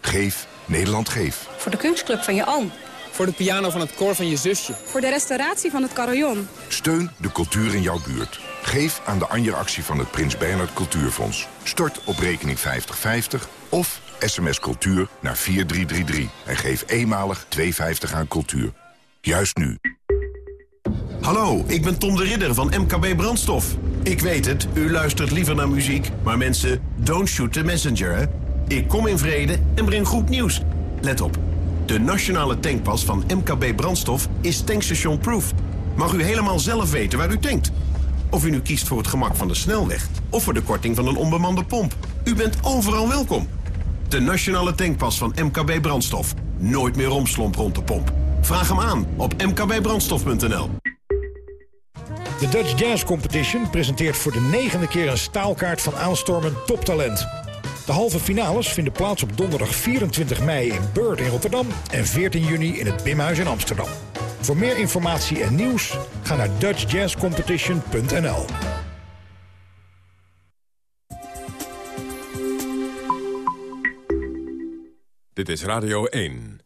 Geef Nederland Geef. Voor de kunstclub van je oom. Voor de piano van het koor van je zusje. Voor de restauratie van het carillon. Steun de cultuur in jouw buurt. Geef aan de Anja-actie van het Prins Bernhard Cultuurfonds. Stort op rekening 5050 of sms cultuur naar 4333. En geef eenmalig 2,50 aan cultuur. Juist nu. Hallo, ik ben Tom de Ridder van MKB Brandstof. Ik weet het, u luistert liever naar muziek, maar mensen, don't shoot the messenger, hè? Ik kom in vrede en breng goed nieuws. Let op. De nationale tankpas van MKB Brandstof is tankstation proof. Mag u helemaal zelf weten waar u tankt. Of u nu kiest voor het gemak van de snelweg... of voor de korting van een onbemande pomp. U bent overal welkom. De nationale tankpas van MKB Brandstof. Nooit meer romslomp rond de pomp. Vraag hem aan op mkbbrandstof.nl. De Dutch Jazz Competition presenteert voor de negende keer een staalkaart van aanstormend toptalent. De halve finales vinden plaats op donderdag 24 mei in Beurt in Rotterdam en 14 juni in het Bimhuis in Amsterdam. Voor meer informatie en nieuws ga naar dutchjazzcompetition.nl. Dit is Radio 1.